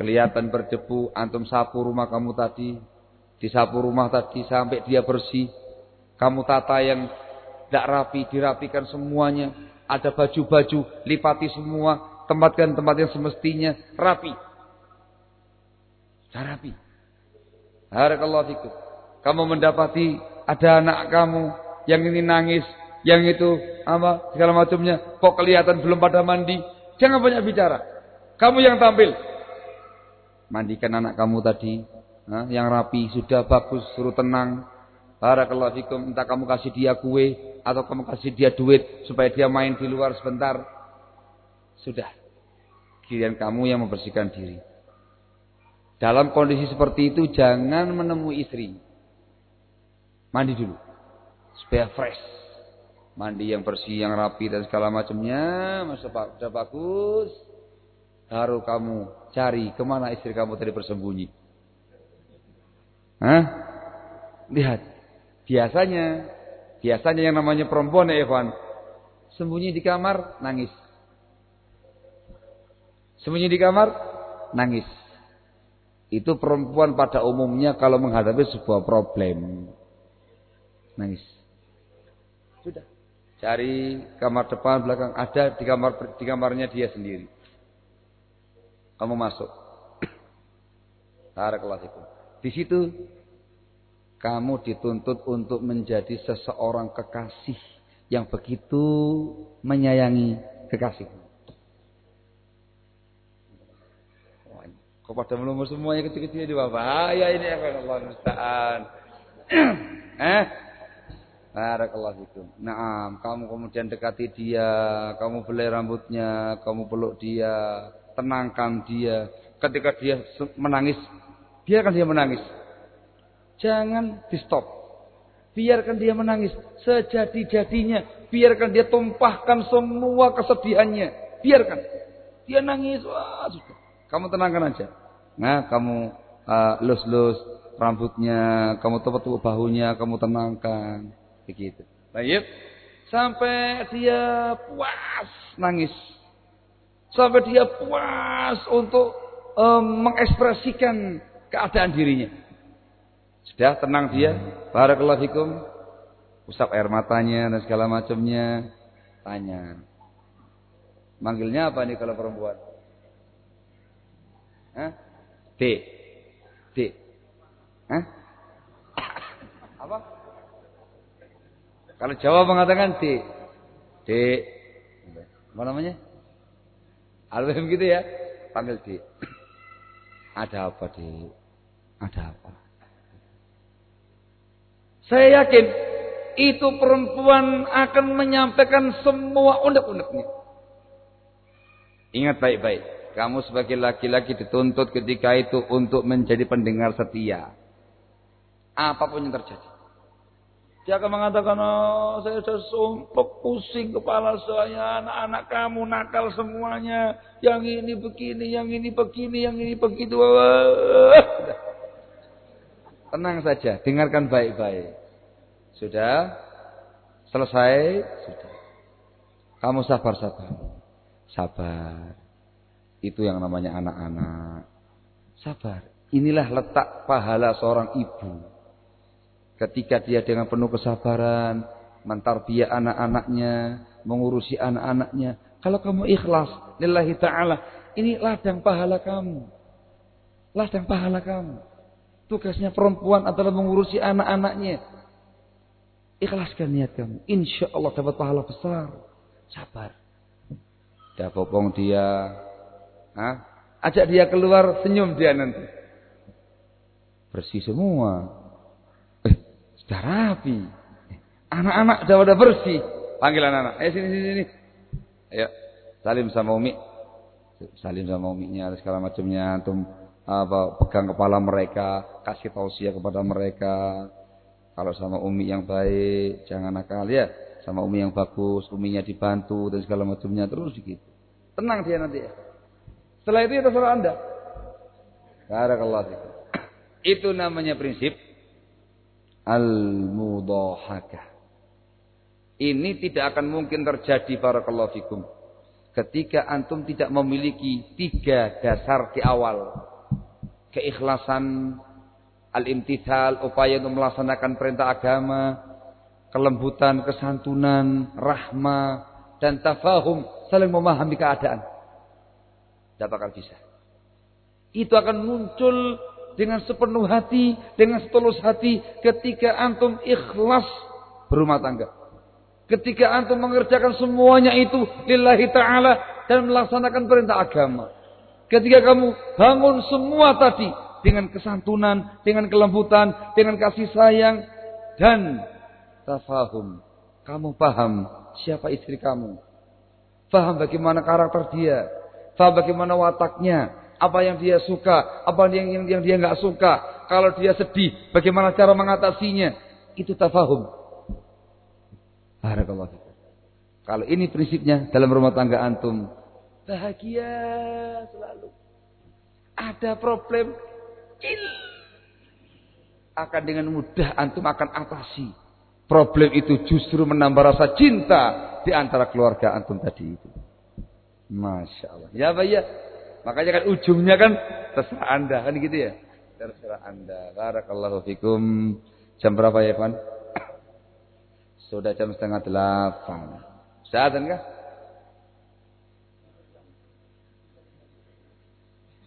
Kelihatan berdebu, antum sapu rumah kamu tadi, disapu rumah tadi sampai dia bersih. Kamu tata yang tidak rapi, dirapikan semuanya ada baju-baju, lipati semua, tempatkan tempat yang semestinya, rapi. Sudah rapi. Barakallahu fikum. Kamu mendapati ada anak kamu yang ini nangis, yang itu apa segala macamnya, kok kelihatan belum pada mandi. Jangan banyak bicara. Kamu yang tampil. Mandikan anak kamu tadi, yang rapi, sudah bagus, suruh tenang. Barakallahu fikum, entah kamu kasih dia kue atau kamu kasih dia duit supaya dia main di luar sebentar. Sudah. Kalian kamu yang membersihkan diri. Dalam kondisi seperti itu jangan menemui istri. Mandi dulu. Supaya fresh. Mandi yang bersih, yang rapi dan segala macamnya. Masa sudah bagus. Baru kamu cari ke mana istri kamu tadi bersembunyi. Hah? Lihat. Biasanya, biasanya yang namanya perempuan ya Evan, sembunyi di kamar, nangis. Sembunyi di kamar, nangis. Itu perempuan pada umumnya kalau menghadapi sebuah problem. Nangis. Sudah. Cari kamar depan, belakang. Ada di kamar di kamarnya dia sendiri. Kamu masuk. [CLEARS THROAT] Tarik itu. Di situ kamu dituntut untuk menjadi seseorang kekasih yang begitu menyayangi kekasih. Kok pada melumur semuanya kecil-kecil di bahaya ini ya Allah [CLEARS THROAT] eh? Barakallahu fikum. Naam, kamu kemudian dekati dia, kamu belai rambutnya, kamu peluk dia, tenangkan dia. Ketika dia menangis, biarkan dia menangis. Jangan di stop. Biarkan dia menangis sejadi-jadinya. Biarkan dia tumpahkan semua kesedihannya. Biarkan. Dia nangis. Wah, sudah. Kamu tenangkan aja. Nah, kamu uh, lus-lus rambutnya, kamu tepuk-tepuk bahunya, kamu tenangkan. Begitu. Baik. Sampai dia puas nangis. Sampai dia puas untuk um, mengekspresikan keadaan dirinya. Sudah tenang dia. Barakallahu fikum. Usap air matanya dan segala macamnya. Tanya. Manggilnya apa nih kalau perempuan? Hah? D. D. Hah? Apa? Kalau Jawa mengatakan D. D. Apa namanya? Alwem gitu ya. Panggil D. Ada apa, D? Ada apa? Saya yakin itu perempuan akan menyampaikan semua unek-uneknya. Ingat baik-baik. Kamu sebagai laki-laki dituntut ketika itu untuk menjadi pendengar setia. Apa pun yang terjadi. Dia akan mengatakan, oh saya sudah sumpah pusing kepala saya, anak-anak kamu nakal semuanya. Yang ini begini, yang ini begini, yang ini begitu. [LAUGHS] Tenang saja, dengarkan baik-baik. Sudah selesai? Sudah. Kamu sabar-sabar. Sabar. Itu yang namanya anak-anak. Sabar. Inilah letak pahala seorang ibu. Ketika dia dengan penuh kesabaran, mentarbiyah anak-anaknya, mengurusi anak-anaknya. Kalau kamu ikhlas, lillahi ta'ala, ini ladang pahala kamu. Ladang pahala kamu. Tugasnya perempuan adalah mengurusi anak-anaknya. Ikhlaskan niat kamu. Insya Allah dapat pahala besar. Sabar. Dah bopong dia. Hah? Ajak dia keluar, senyum dia nanti. Bersih semua. Sudah rapi. Anak-anak sudah pada bersih. Panggil anak-anak. Eh sini sini sini. Ayo, salim sama Umi. Salim sama Uminya segala macamnya antum apa pegang kepala mereka, kasih tausiah kepada mereka. Kalau sama Umi yang baik, jangan nakal ya sama umi yang bagus, uminya dibantu dan segala macamnya terus begitu. Tenang dia nanti ya. Setelah itu ya terserah Anda. Barakallahu fikum. Itu namanya prinsip al-mudahakah. Ini tidak akan mungkin terjadi barakallahu fikum ketika antum tidak memiliki tiga dasar di awal. Keikhlasan, al-imtithal, upaya untuk melaksanakan perintah agama, kelembutan, kesantunan, rahmah, dan tafahum, saling memahami keadaan. Tidak bakal bisa. Itu akan muncul dengan sepenuh hati, dengan setulus hati ketika antum ikhlas berumah tangga. Ketika antum mengerjakan semuanya itu lillahi ta'ala dan melaksanakan perintah agama. Ketika kamu bangun semua tadi dengan kesantunan, dengan kelembutan, dengan kasih sayang dan tafahum. Kamu paham siapa istri kamu. Paham bagaimana karakter dia. Paham bagaimana wataknya. Apa yang dia suka. Apa yang, yang, yang dia nggak suka. Kalau dia sedih. Bagaimana cara mengatasinya. Itu tafahum. Barakallah. Kalau ini prinsipnya dalam rumah tangga antum. Bahagia selalu. Ada problem. Akan dengan mudah antum akan atasi problem itu justru menambah rasa cinta di antara keluarga antum tadi itu. Masya Allah. Ya ya. Makanya kan ujungnya kan terserah anda kan gitu ya. Terserah anda. Barakallahu fikum. Jam berapa ya Pak? Sudah jam setengah delapan. Saat enggak?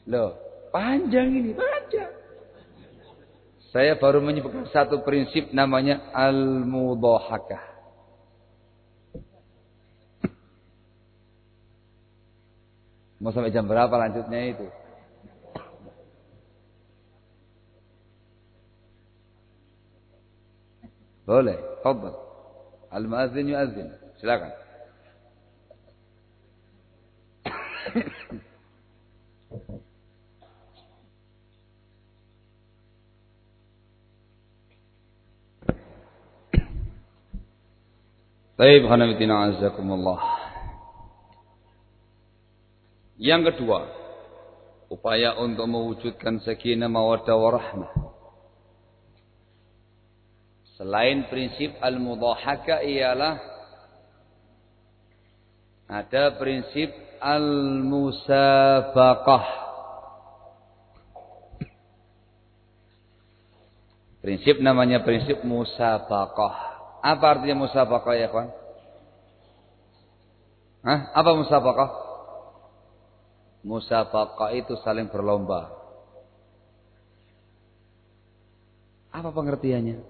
Loh, panjang ini, panjang. Saya baru menyebutkan satu prinsip namanya al-mudhahakah. Mau sampai jam berapa lanjutnya itu? Boleh, fadal. Al-muadzin yuadzin. Silakan. Baik, hanafitina azakumullah. Yang kedua, upaya untuk mewujudkan sakinah mawaddah warahmah. Selain prinsip al-mudhahaka ialah ada prinsip al-musabaqah. Prinsip namanya prinsip musabaqah. Apa artinya musabaqah ya kawan? Hah? Apa musabaqah? Musabaqah itu saling berlomba. Apa pengertiannya?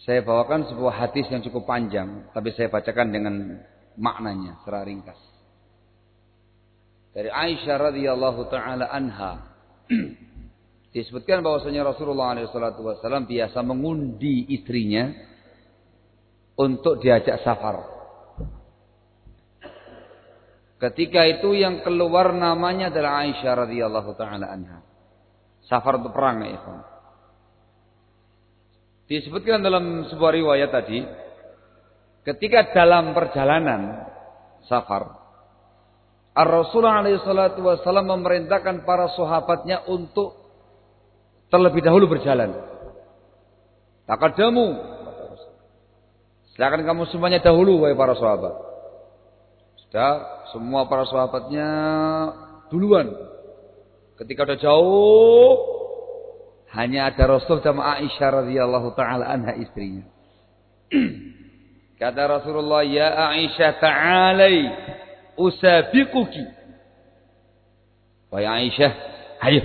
Saya bawakan sebuah hadis yang cukup panjang, tapi saya bacakan dengan maknanya secara ringkas. Dari Aisyah radhiyallahu taala anha [CLEARS THROAT] Disebutkan bahwasanya Rasulullah SAW biasa mengundi istrinya untuk diajak safar. Ketika itu yang keluar namanya adalah Aisyah radhiyallahu taala anha. Safar perang ya. Disebutkan dalam sebuah riwayat tadi, ketika dalam perjalanan safar, Ar-Rasulullah SAW memerintahkan para sahabatnya untuk terlebih dahulu berjalan. Takadamu. Silakan kamu semuanya dahulu wahai para sahabat. Sudah semua para sahabatnya duluan. Ketika udah jauh hanya ada Rasul sama Aisyah radhiyallahu taala anha istrinya. [CLEARS THROAT] Kata Rasulullah, "Ya Aisyah, ta'alai usabiquki." Wahai Aisyah, ayo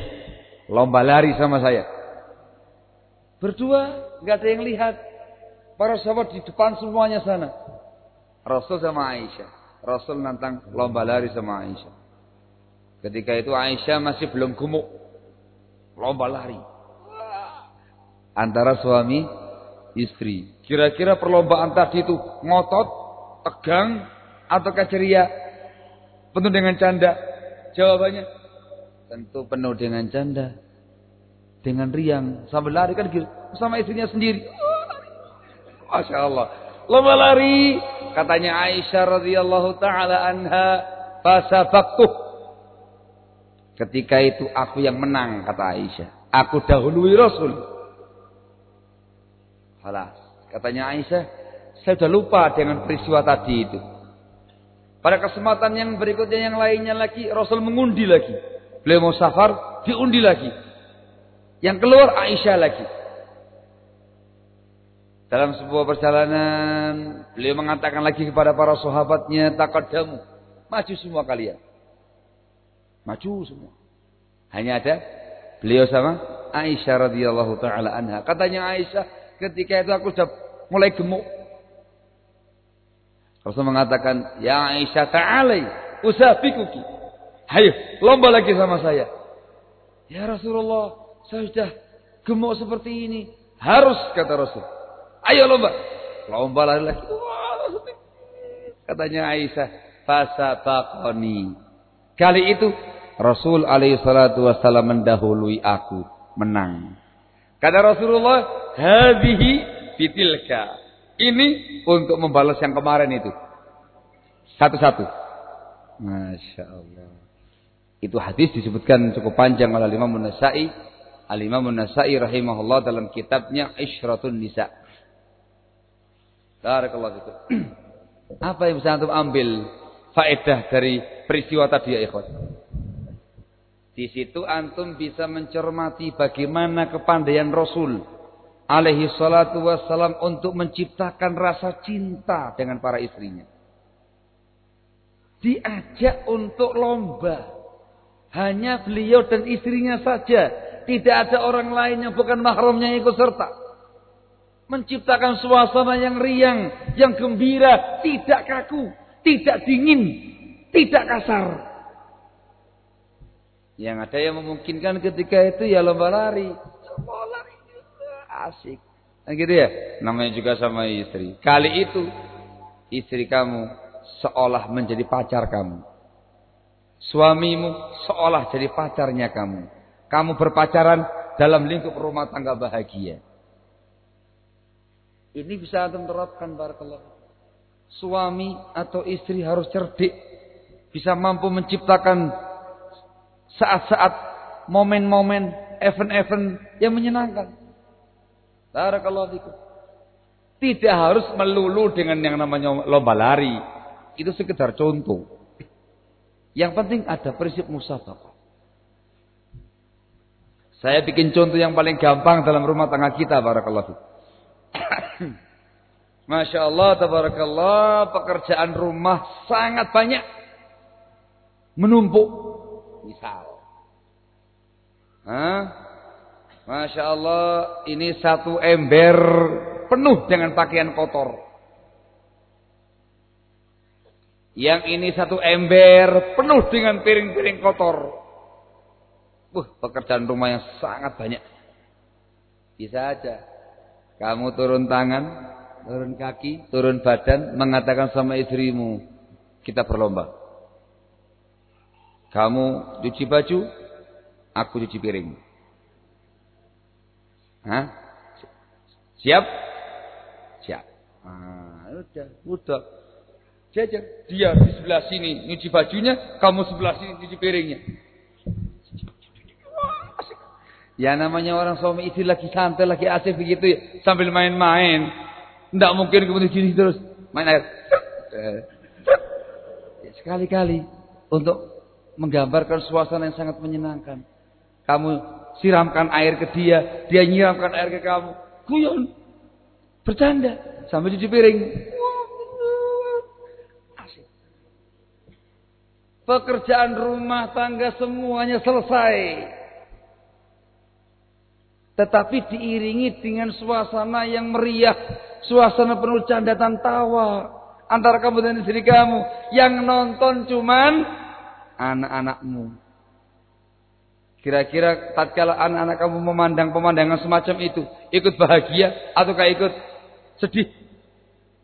lomba lari sama saya. Berdua, nggak ada yang lihat. Para sahabat di depan semuanya sana. Rasul sama Aisyah. Rasul nantang lomba lari sama Aisyah. Ketika itu Aisyah masih belum gemuk. Lomba lari antara suami istri. Kira-kira perlombaan tadi itu ngotot, tegang, atau ceria? Penuh dengan canda? Jawabannya tentu penuh dengan canda. Dengan riang. Sambil lari kan gitu. Sama istrinya sendiri. Masya Allah. Lomba lari. Katanya Aisyah radhiyallahu taala anha. Fasabaktuh. Ketika itu aku yang menang kata Aisyah. Aku dahului Rasul. Alas. Katanya Aisyah, saya sudah lupa dengan peristiwa tadi itu. Pada kesempatan yang berikutnya yang lainnya lagi, Rasul mengundi lagi. Beliau mau safar, diundi lagi. Yang keluar Aisyah lagi. Dalam sebuah perjalanan, beliau mengatakan lagi kepada para sahabatnya, takadamu, maju semua kalian. Maju semua. Hanya ada beliau sama Aisyah radhiyallahu taala anha. Katanya Aisyah, Ketika itu aku sudah mulai gemuk. Rasul mengatakan, Ya Aisyah ta'alai, usafikuki. Ayo, lomba lagi sama saya. Ya Rasulullah, saya sudah gemuk seperti ini. Harus, kata Rasul. Ayo lomba. Lomba lagi lagi. Katanya Aisyah, fasabaqani. Kali itu Rasul alaihi salatu mendahului aku, menang. Kata Rasulullah, hadhihi fitilka. Ini untuk membalas yang kemarin itu. Satu-satu. Masya Allah. Itu hadis disebutkan cukup panjang oleh Imam Nasai. Al-Imam Nasai rahimahullah dalam kitabnya Ishratun Nisa. Barakallahu. [CLEARS THROAT] Apa yang bisa antum ambil faedah dari peristiwa tadi ya ikhwan? Di situ antum bisa mencermati bagaimana kepandaian Rasul alaihi salatu wassalam untuk menciptakan rasa cinta dengan para istrinya. Diajak untuk lomba. Hanya beliau dan istrinya saja. Tidak ada orang lain yang bukan mahramnya ikut serta. Menciptakan suasana yang riang, yang gembira, tidak kaku, tidak dingin, tidak kasar. Yang ada yang memungkinkan ketika itu ya lomba lari. Lomba lari juga asik. Nah gitu ya. Namanya juga sama istri. Kali itu istri kamu seolah menjadi pacar kamu. Suamimu seolah jadi pacarnya kamu. Kamu berpacaran dalam lingkup rumah tangga bahagia. Ini bisa antum terapkan barakallahu. Suami atau istri harus cerdik. Bisa mampu menciptakan saat-saat momen-momen event-event yang menyenangkan. Barakallahu fikum. Tidak harus melulu dengan yang namanya lomba lari. Itu sekedar contoh. Yang penting ada prinsip musabaqah. Saya bikin contoh yang paling gampang dalam rumah tangga kita barakallahu. [COUGHS] Masya Allah, tabarakallah, pekerjaan rumah sangat banyak. Menumpuk. Misal. Hah? Masya Allah, ini satu ember penuh dengan pakaian kotor. Yang ini satu ember penuh dengan piring-piring kotor. Wah, pekerjaan rumah yang sangat banyak. Bisa aja. Kamu turun tangan, turun kaki, turun badan, mengatakan sama istrimu, kita berlomba. Kamu cuci baju, aku cuci piring. Hah? Siap? Siap. Ah, udah, udah. Jajan. Dia di sebelah sini nyuci bajunya, kamu sebelah sini nyuci piringnya. Ya namanya orang suami istri lagi santai, lagi asik begitu ya, sambil main-main. Tidak mungkin kemudian gini terus main air. Ya, sekali-kali untuk menggambarkan suasana yang sangat menyenangkan. Kamu siramkan air ke dia, dia nyiramkan air ke kamu. Guyon. Bercanda sambil cuci piring. Pekerjaan rumah tangga semuanya selesai. Tetapi diiringi dengan suasana yang meriah. Suasana penuh canda dan tawa. Antara kamu dan istri kamu. Yang nonton cuman anak-anakmu. Kira-kira tatkala anak-anak kamu memandang pemandangan semacam itu. Ikut bahagia ataukah ikut sedih?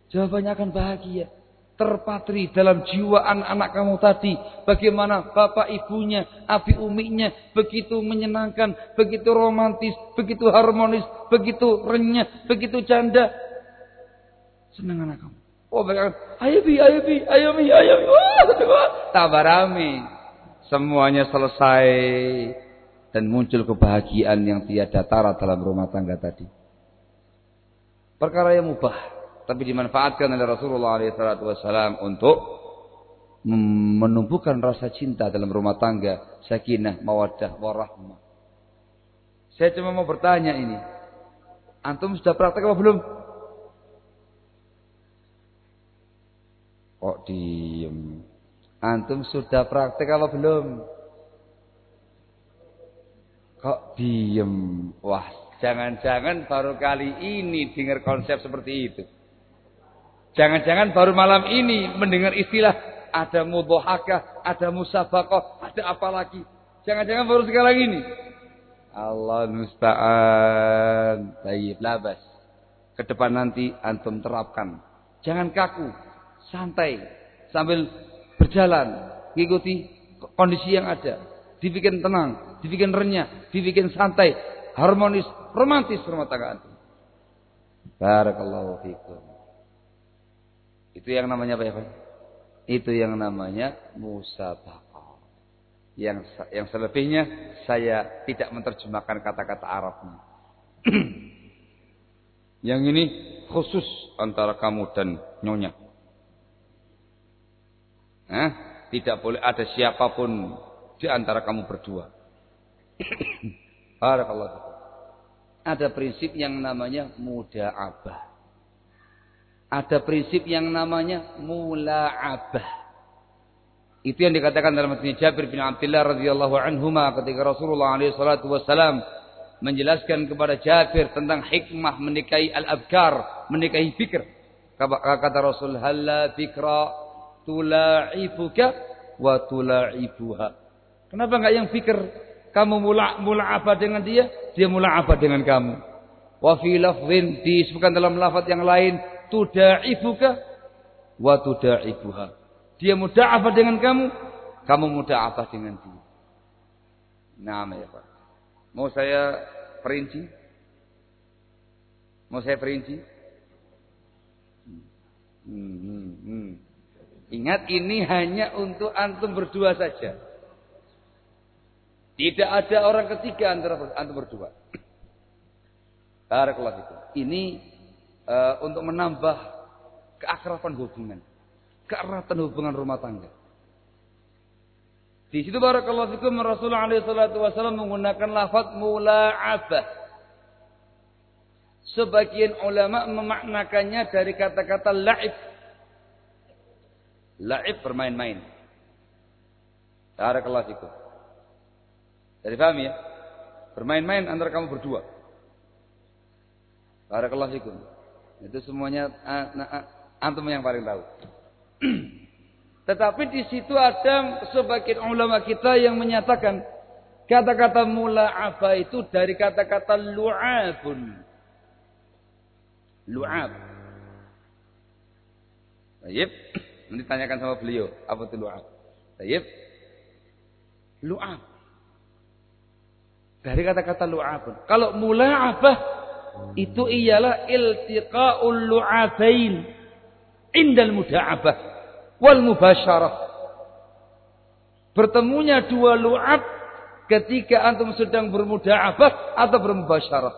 Jawabannya akan bahagia terpatri dalam jiwa anak-anak kamu tadi. Bagaimana bapak ibunya, abi uminya begitu menyenangkan, begitu romantis, begitu harmonis, begitu renyah, begitu canda. Senang anak kamu. Oh mereka ayo bi, ayo bi, ayo bi, ayo bi. Wah, tambah rame. Semuanya selesai dan muncul kebahagiaan yang tiada tara dalam rumah tangga tadi. Perkara yang mubah tapi dimanfaatkan oleh Rasulullah SAW untuk menumbuhkan rasa cinta dalam rumah tangga, sakinah, mawaddah, warahmah. Saya cuma mau bertanya ini. Antum sudah praktek apa belum? Kok diem? Antum sudah praktek apa belum? Kok diem? Wah, jangan-jangan baru kali ini dengar konsep seperti itu. Jangan-jangan baru malam ini mendengar istilah ada mudhahakah, ada musabaqah, ada apa lagi. Jangan-jangan baru sekarang ini. Allah musta'an. Baik, labas. Ke depan nanti antum terapkan. Jangan kaku, santai sambil berjalan, ikuti kondisi yang ada. Dibikin tenang, dibikin renyah, dibikin santai, harmonis, romantis rumah tangga antum. Barakallahu fiikum. Itu yang namanya apa ya Pak? Itu yang namanya musabaqah. Yang yang selebihnya saya tidak menerjemahkan kata-kata Arabnya. [CLEARS THROAT] yang ini khusus antara kamu dan nyonya. Nah, tidak boleh ada siapa pun di antara kamu berdua. [CLEARS THROAT] Ada prinsip yang namanya muda abah ada prinsip yang namanya mula'abah. Itu yang dikatakan dalam hadis Jabir bin Abdullah radhiyallahu anhuma ketika Rasulullah alaihi salatu wasalam menjelaskan kepada Jabir tentang hikmah menikahi al-abkar, menikahi fikr. Kata Rasul, "Halla fikra tula'ifuka wa tula'ifuha." Kenapa enggak yang fikr? Kamu mula mula apa dengan dia, dia mula apa dengan kamu. Wa fi lafdhin disebutkan dalam lafaz yang lain, tuda'ifuka wa tuda'ifuha. Dia muda'afah dengan kamu, kamu muda'afah dengan dia. Nah, ya Pak. Mau saya perinci? Mau saya perinci? Hmm, hmm, hmm. Ingat ini hanya untuk antum berdua saja. Tidak ada orang ketiga antara antum berdua. Barakallahu Ini uh, untuk menambah keakraban hubungan, keeratan hubungan rumah tangga. Di situ barakallahu fikum Rasulullah alaihi salatu wasallam menggunakan lafaz mula'abah. Sebagian ulama memaknakannya dari kata-kata la'ib. La'ib bermain-main. Barakallahu fikum. Jadi paham ya? Bermain-main antara kamu berdua. Barakallahu fikum. Itu semuanya antum yang paling tahu. [CLEARS THROAT] Tetapi di situ ada sebagian ulama kita yang menyatakan kata-kata mula'afa itu dari kata-kata lu'abun. Lu'ab. Baik. Nanti tanyakan sama beliau, apa itu lu'ab? Baik. Lu'ab. Dari kata-kata lu'abun. Kalau mula'afah itu ialah iltiqaul lu'afain indal muda'abah wal mubasyarah. Bertemunya dua lu'ab ketika antum sedang bermuda'abah atau bermubasyarah.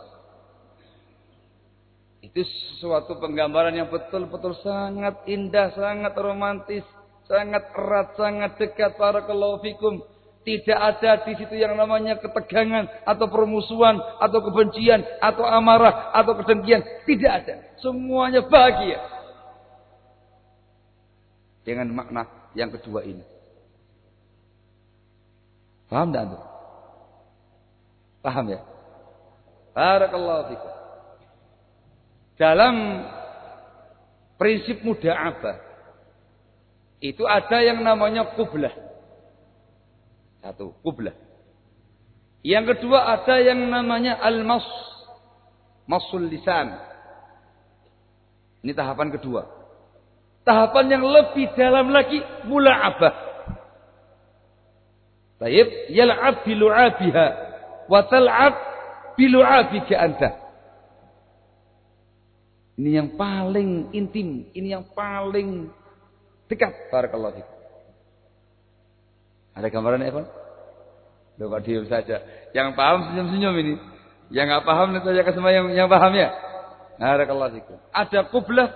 Itu suatu penggambaran yang betul-betul sangat indah, sangat romantis, sangat erat, sangat dekat para fikum. Tidak ada di situ yang namanya ketegangan atau permusuhan atau kebencian atau amarah atau kedengkian. Tidak ada. Semuanya bahagia. Dengan makna yang kedua ini. Paham tidak? Paham ya? Barakallahu fikum. Dalam prinsip muda'abah itu ada yang namanya kublah. Satu, kublah. Yang kedua ada yang namanya al-mas. Masul lisan. Ini tahapan kedua. Tahapan yang lebih dalam lagi mula'abah. Taib yal'ab bilu'abiha wa tal'ab bilu'abika anta. Ini yang paling intim, ini yang paling dekat. Barakallahu fikum. Ada gambaran Evan? Loh kok diam saja. Yang paham senyum-senyum ini. Yang nggak paham nanti ke semua yang, yang paham ya. Barakallahu fikum. Ada kublah,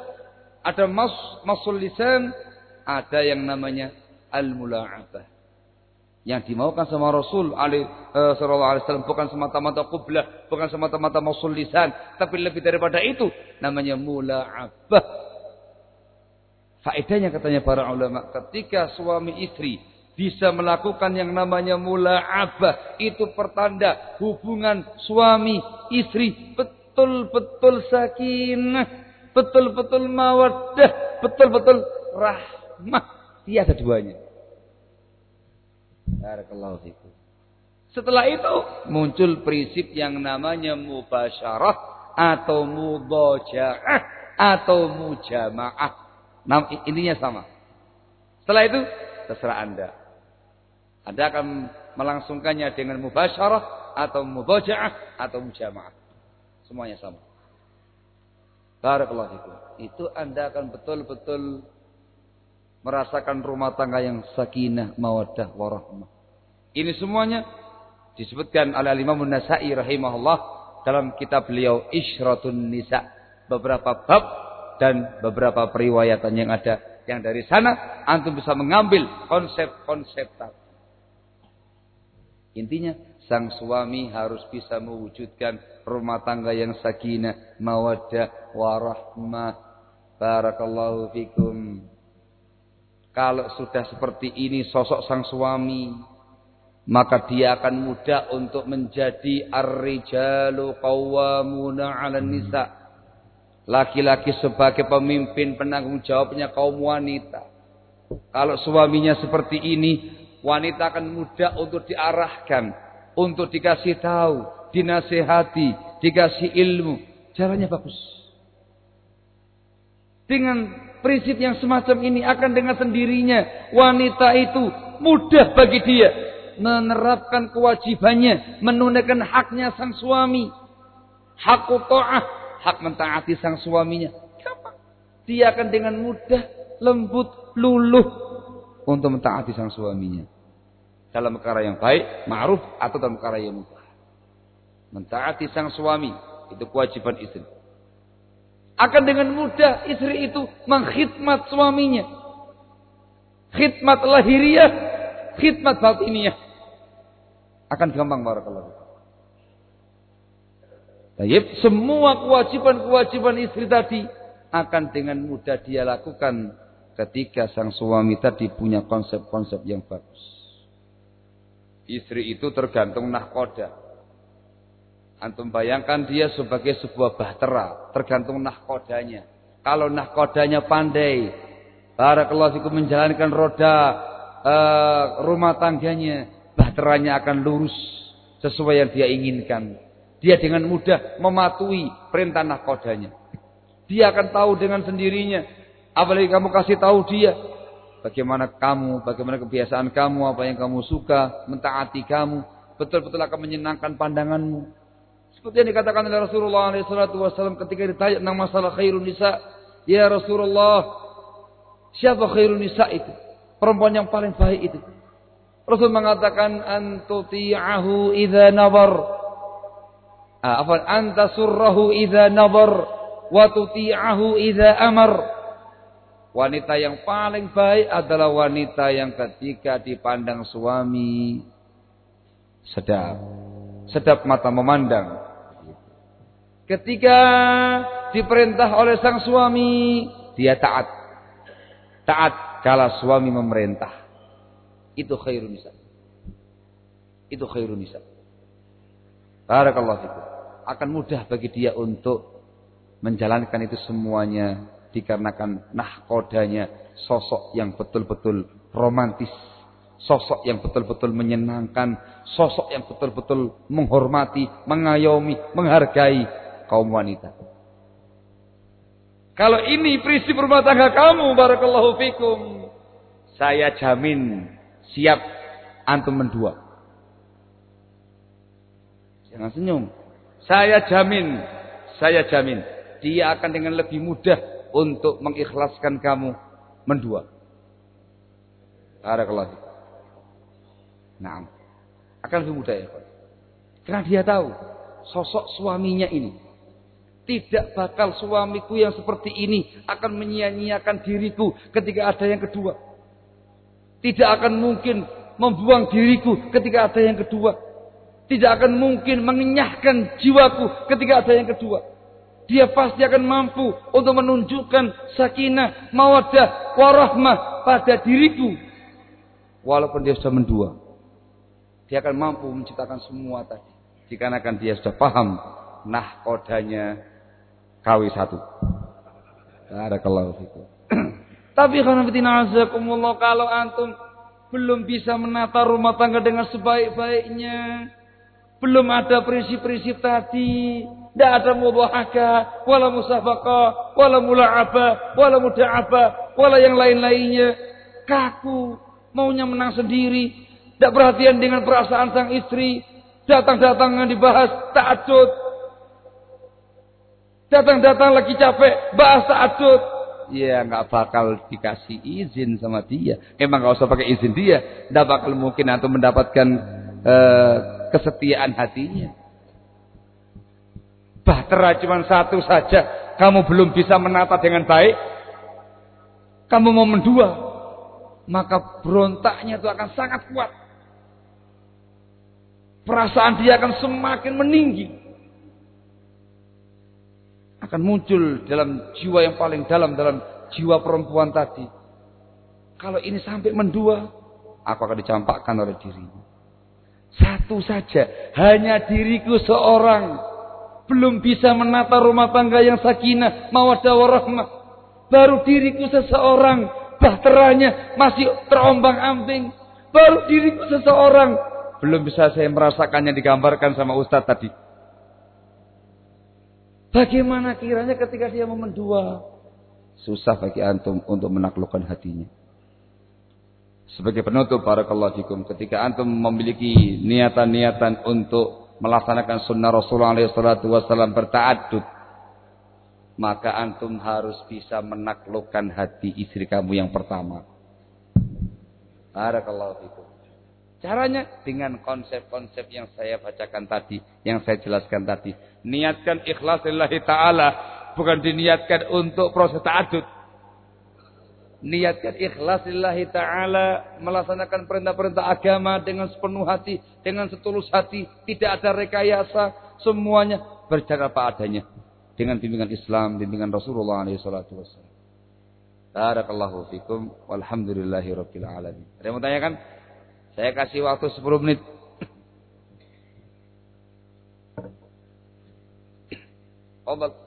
ada mas, masul lisan, ada yang namanya al-mula'abah yang dimaukan sama Rasul alaihi uh, wasallam bukan semata-mata kublah, bukan semata-mata mausul lisan, tapi lebih daripada itu namanya mula'abah. Faedahnya katanya para ulama, ketika suami istri bisa melakukan yang namanya mula'abah, itu pertanda hubungan suami istri betul-betul sakinah, betul-betul mawaddah, betul-betul rahmah. Tiada duanya. Setelah itu muncul prinsip yang namanya mubasyarah atau mudaja'ah atau mujama'ah. Nah, intinya sama. Setelah itu terserah Anda. Anda akan melangsungkannya dengan mubasyarah atau mudaja'ah atau mujama'ah. Semuanya sama. Barakallahu fikum. Itu Anda akan betul-betul merasakan rumah tangga yang sakinah, mawaddah, warahmah. Ini semuanya disebutkan oleh Imam Nasai rahimahullah dalam kitab beliau Isyratun Nisa. Beberapa bab dan beberapa periwayatan yang ada. Yang dari sana antum bisa mengambil konsep-konsep tadi. Intinya sang suami harus bisa mewujudkan rumah tangga yang sakinah, mawaddah, warahmah. Barakallahu fikum. Kalau sudah seperti ini sosok sang suami, maka dia akan mudah untuk menjadi ar-rijalu qawwamuna 'alan nisa. Laki-laki sebagai pemimpin penanggung jawabnya kaum wanita. Kalau suaminya seperti ini, wanita akan mudah untuk diarahkan, untuk dikasih tahu, dinasehati, dikasih ilmu. Caranya bagus. Dengan prinsip yang semacam ini akan dengan sendirinya wanita itu mudah bagi dia menerapkan kewajibannya, menunaikan haknya sang suami. Hak ta'ah, hak mentaati sang suaminya. Dia akan dengan mudah, lembut, luluh untuk mentaati sang suaminya. Dalam perkara yang baik, ma'ruf atau dalam perkara yang mubah. Mentaati sang suami, itu kewajiban istri akan dengan mudah istri itu mengkhidmat suaminya. Khidmat lahiriah, khidmat batiniah. Akan gampang barakallahu. Tayyib, semua kewajiban-kewajiban istri tadi akan dengan mudah dia lakukan ketika sang suami tadi punya konsep-konsep yang bagus. Istri itu tergantung nahkoda. Antum bayangkan dia sebagai sebuah bahtera, tergantung nahkodanya. Kalau nahkodanya pandai, barakallahu fikum menjalankan roda uh, rumah tangganya, bahteranya akan lurus sesuai yang dia inginkan. Dia dengan mudah mematuhi perintah nahkodanya. Dia akan tahu dengan sendirinya. Apalagi kamu kasih tahu dia. Bagaimana kamu, bagaimana kebiasaan kamu, apa yang kamu suka, mentaati kamu. Betul-betul akan menyenangkan pandanganmu. Seperti yang dikatakan oleh Rasulullah SAW ketika ditanya tentang masalah khairun nisa. Ya Rasulullah, siapa khairun nisa itu? Perempuan yang paling baik itu. Rasul mengatakan antuti'ahu idza nazar. Ah, apa anta surrahu idza nazar wa tuti'ahu idza amar. Wanita yang paling baik adalah wanita yang ketika dipandang suami sedap. Sedap mata memandang. Ketika diperintah oleh sang suami, dia taat. Taat kala suami memerintah. Itu khairun nisa. Itu khairun nisa. Barakallahu fikum. Akan mudah bagi dia untuk menjalankan itu semuanya dikarenakan nahkodanya sosok yang betul-betul romantis, sosok yang betul-betul menyenangkan, sosok yang betul-betul menghormati, mengayomi, menghargai kaum wanita. Kalau ini prinsip rumah tangga kamu, barakallahu fikum, saya jamin siap antum mendua. Jangan senyum. Saya jamin, saya jamin dia akan dengan lebih mudah untuk mengikhlaskan kamu mendua. Barakallahu Nah, akan lebih mudah ya, Karena dia tahu sosok suaminya ini tidak bakal suamiku yang seperti ini akan menyia-nyiakan diriku ketika ada yang kedua. Tidak akan mungkin membuang diriku ketika ada yang kedua. Tidak akan mungkin mengenyahkan jiwaku ketika ada yang kedua. Dia pasti akan mampu untuk menunjukkan sakinah, mawadah, warahmah pada diriku. Walaupun dia sudah mendua. Dia akan mampu menciptakan semua tadi. Dikarenakan dia sudah paham nah kodanya KW satu. Barakallahu fikum. [CLEARS THROAT] Tapi kalau antum belum bisa menata rumah tangga dengan sebaik-baiknya, belum ada prinsip-prinsip tadi, tidak ada mudhahaka, wala musafaka, wala mula'aba, wala muda'aba, wala yang lain-lainnya. Kaku, maunya menang sendiri, tidak perhatian dengan perasaan sang istri, datang-datang dibahas ta'ajud. Datang-datang lagi capek, bahas ta'ajud. Ya nggak bakal dikasih izin sama dia. Emang nggak usah pakai izin dia, tidak bakal mungkin antum mendapatkan uh, kesetiaan hatinya bahtera cuma satu saja, kamu belum bisa menata dengan baik, kamu mau mendua, maka berontaknya itu akan sangat kuat. Perasaan dia akan semakin meninggi. Akan muncul dalam jiwa yang paling dalam, dalam jiwa perempuan tadi. Kalau ini sampai mendua, aku akan dicampakkan oleh dirinya. Satu saja, hanya diriku seorang belum bisa menata rumah tangga yang sakinah, mawadah warahmah. Baru diriku seseorang, bahteranya masih terombang ambing. Baru diriku seseorang, belum bisa saya merasakannya digambarkan sama Ustadz tadi. Bagaimana kiranya ketika dia mau mendua? Susah bagi antum untuk menaklukkan hatinya. Sebagai penutup barakallahu fikum ketika antum memiliki niatan-niatan untuk melaksanakan sunnah Rasulullah SAW bertaadud, maka antum harus bisa menaklukkan hati istri kamu yang pertama. Barakallahu fikum. Caranya dengan konsep-konsep yang saya bacakan tadi, yang saya jelaskan tadi. Niatkan ikhlas lillahi ta'ala, bukan diniatkan untuk proses ta'adud niatkan ikhlas lillahi ta'ala melaksanakan perintah-perintah agama dengan sepenuh hati, dengan setulus hati, tidak ada rekayasa, semuanya berjalan apa adanya dengan bimbingan Islam, bimbingan Rasulullah SAW. Barakallahu fikum walhamdulillahi rabbil alamin. Ada yang mau tanyakan? Saya kasih waktu 10 menit. [COUGHS] Obat.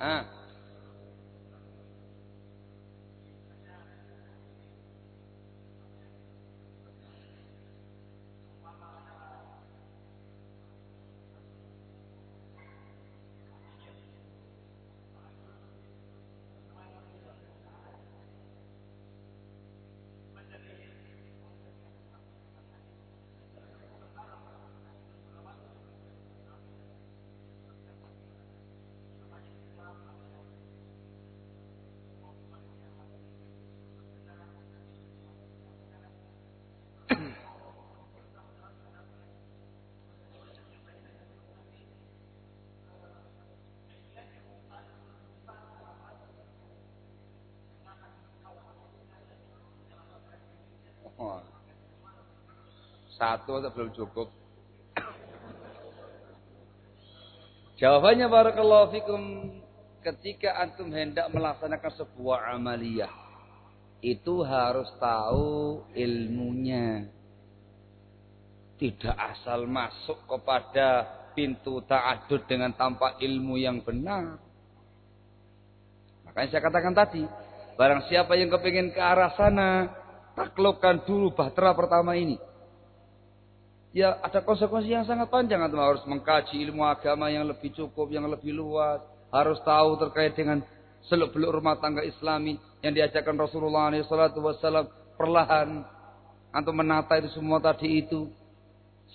Ah. Satu atau belum cukup. Jawabannya barakallahu fikum ketika antum hendak melaksanakan sebuah amaliyah itu harus tahu ilmunya. Tidak asal masuk kepada pintu ta'adud dengan tanpa ilmu yang benar. Makanya saya katakan tadi, barang siapa yang kepingin ke arah sana, taklukkan dulu bahtera pertama ini. Ya ada konsekuensi yang sangat panjang. Antum harus mengkaji ilmu agama yang lebih cukup, yang lebih luas. Harus tahu terkait dengan seluk-beluk rumah tangga islami yang diajarkan Rasulullah SAW perlahan atau menata itu semua tadi itu.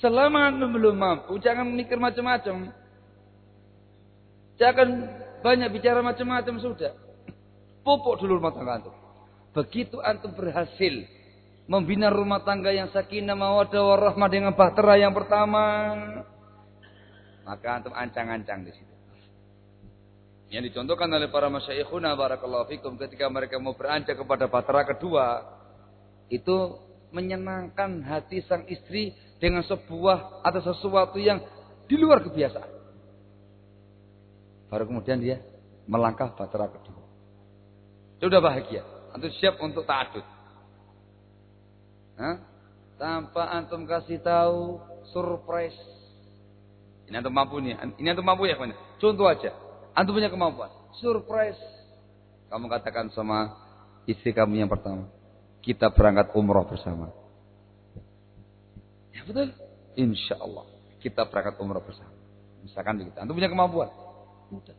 Selama anda belum mampu, jangan mikir macam-macam. Jangan banyak bicara macam-macam sudah. Pupuk dulu rumah tangga antum. Begitu antum berhasil membina rumah tangga yang sakinah mawaddah warahmah dengan bahtera yang pertama, maka antum ancang-ancang di situ. Yang dicontohkan oleh para masyaikhuna barakallahu fikum ketika mereka mau beranjak kepada batra kedua itu menyenangkan hati sang istri dengan sebuah atau sesuatu yang di luar kebiasaan. Baru kemudian dia melangkah batra kedua. Sudah bahagia. Antum siap untuk ta'adud. Hah? Tanpa antum kasih tahu surprise. Ini antum mampu nih. Ini antum mampu ya, Contoh aja. Antum punya kemampuan. Surprise. Kamu katakan sama istri kamu yang pertama. Kita berangkat umroh bersama. Ya betul. Insya Allah. Kita berangkat umroh bersama. Misalkan begitu. Antum punya kemampuan. Mudah.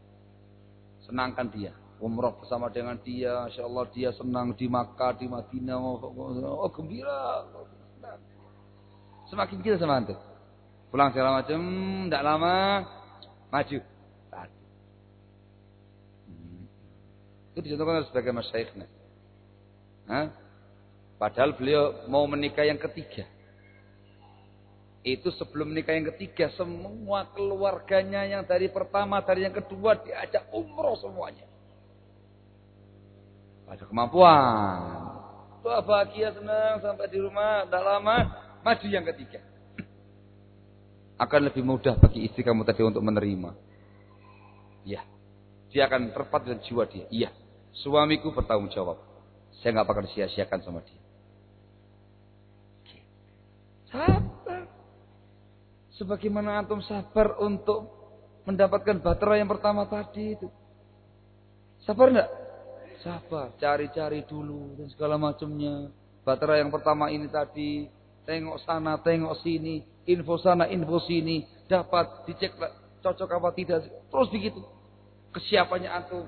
Senangkan dia. Umroh bersama dengan dia. Insya Allah dia senang di Makkah, di Madinah. Oh, oh gembira. Semakin kita sama antum. Pulang segala macam, tidak lama, maju. Itu dicontohkan sebagai masyaikhnya. Padahal beliau mau menikah yang ketiga. Itu sebelum menikah yang ketiga, semua keluarganya yang dari pertama, dari yang kedua diajak umroh semuanya. Ada kemampuan. Wah bahagia senang sampai di rumah, tidak lama, maju yang ketiga. Akan lebih mudah bagi istri kamu tadi untuk menerima. Ya. Dia akan terpat dengan jiwa dia. Iya. Suamiku bertanggung jawab. Saya nggak bakal sia-siakan sama dia. Sabar. Sebagaimana antum sabar untuk mendapatkan batera yang pertama tadi itu. Sabar enggak? Sabar, cari-cari dulu dan segala macamnya. Batera yang pertama ini tadi, tengok sana, tengok sini, info sana, info sini, dapat dicek cocok apa tidak, terus begitu. Kesiapannya antum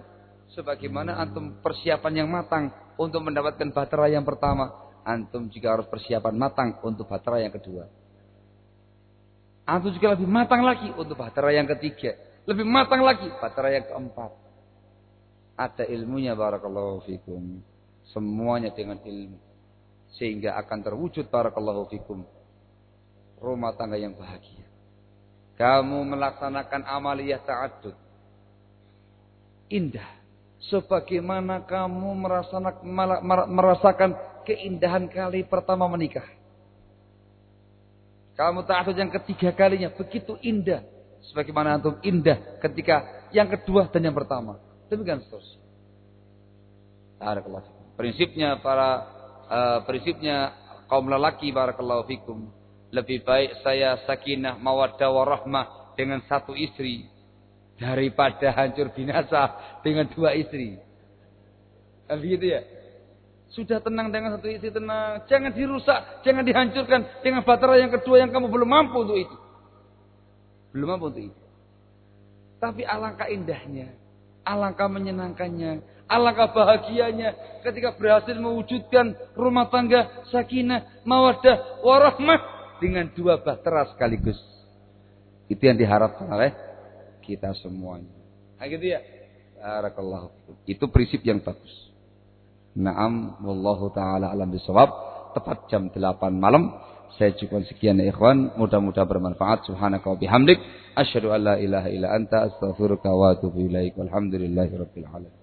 sebagaimana antum persiapan yang matang untuk mendapatkan batera yang pertama, antum juga harus persiapan matang untuk batera yang kedua. Antum juga lebih matang lagi untuk batera yang ketiga, lebih matang lagi batera yang keempat. Ada ilmunya barakallahu fikum. Semuanya dengan ilmu. Sehingga akan terwujud barakallahu fikum. Rumah tangga yang bahagia. Kamu melaksanakan amaliyah ta'adud. Indah sebagaimana kamu merasakan, keindahan kali pertama menikah. Kamu ta'adud yang ketiga kalinya begitu indah. Sebagaimana antum indah ketika yang kedua dan yang pertama. Demikian seterusnya. Prinsipnya para uh, prinsipnya kaum lelaki barakallahu fikum. Lebih baik saya sakinah mawaddah warahmah dengan satu istri daripada hancur binasa dengan dua istri. Kan begitu ya? Sudah tenang dengan satu istri tenang, jangan dirusak, jangan dihancurkan dengan batera yang kedua yang kamu belum mampu untuk itu. Belum mampu untuk itu. Tapi alangkah indahnya, alangkah menyenangkannya, alangkah bahagianya ketika berhasil mewujudkan rumah tangga sakinah, mawadah, warahmah dengan dua bahtera sekaligus. Itu yang diharapkan oleh kita semuanya. Nah gitu ya. Itu prinsip yang bagus. Naam wallahu taala alam bisawab. Tepat jam 8 malam. Saya cukup sekian ya ikhwan. Mudah-mudahan bermanfaat. Subhanaka wa bihamdik. Asyhadu an la ilaha illa anta astaghfiruka wa atubu ilaik. Walhamdulillahi rabbil alamin.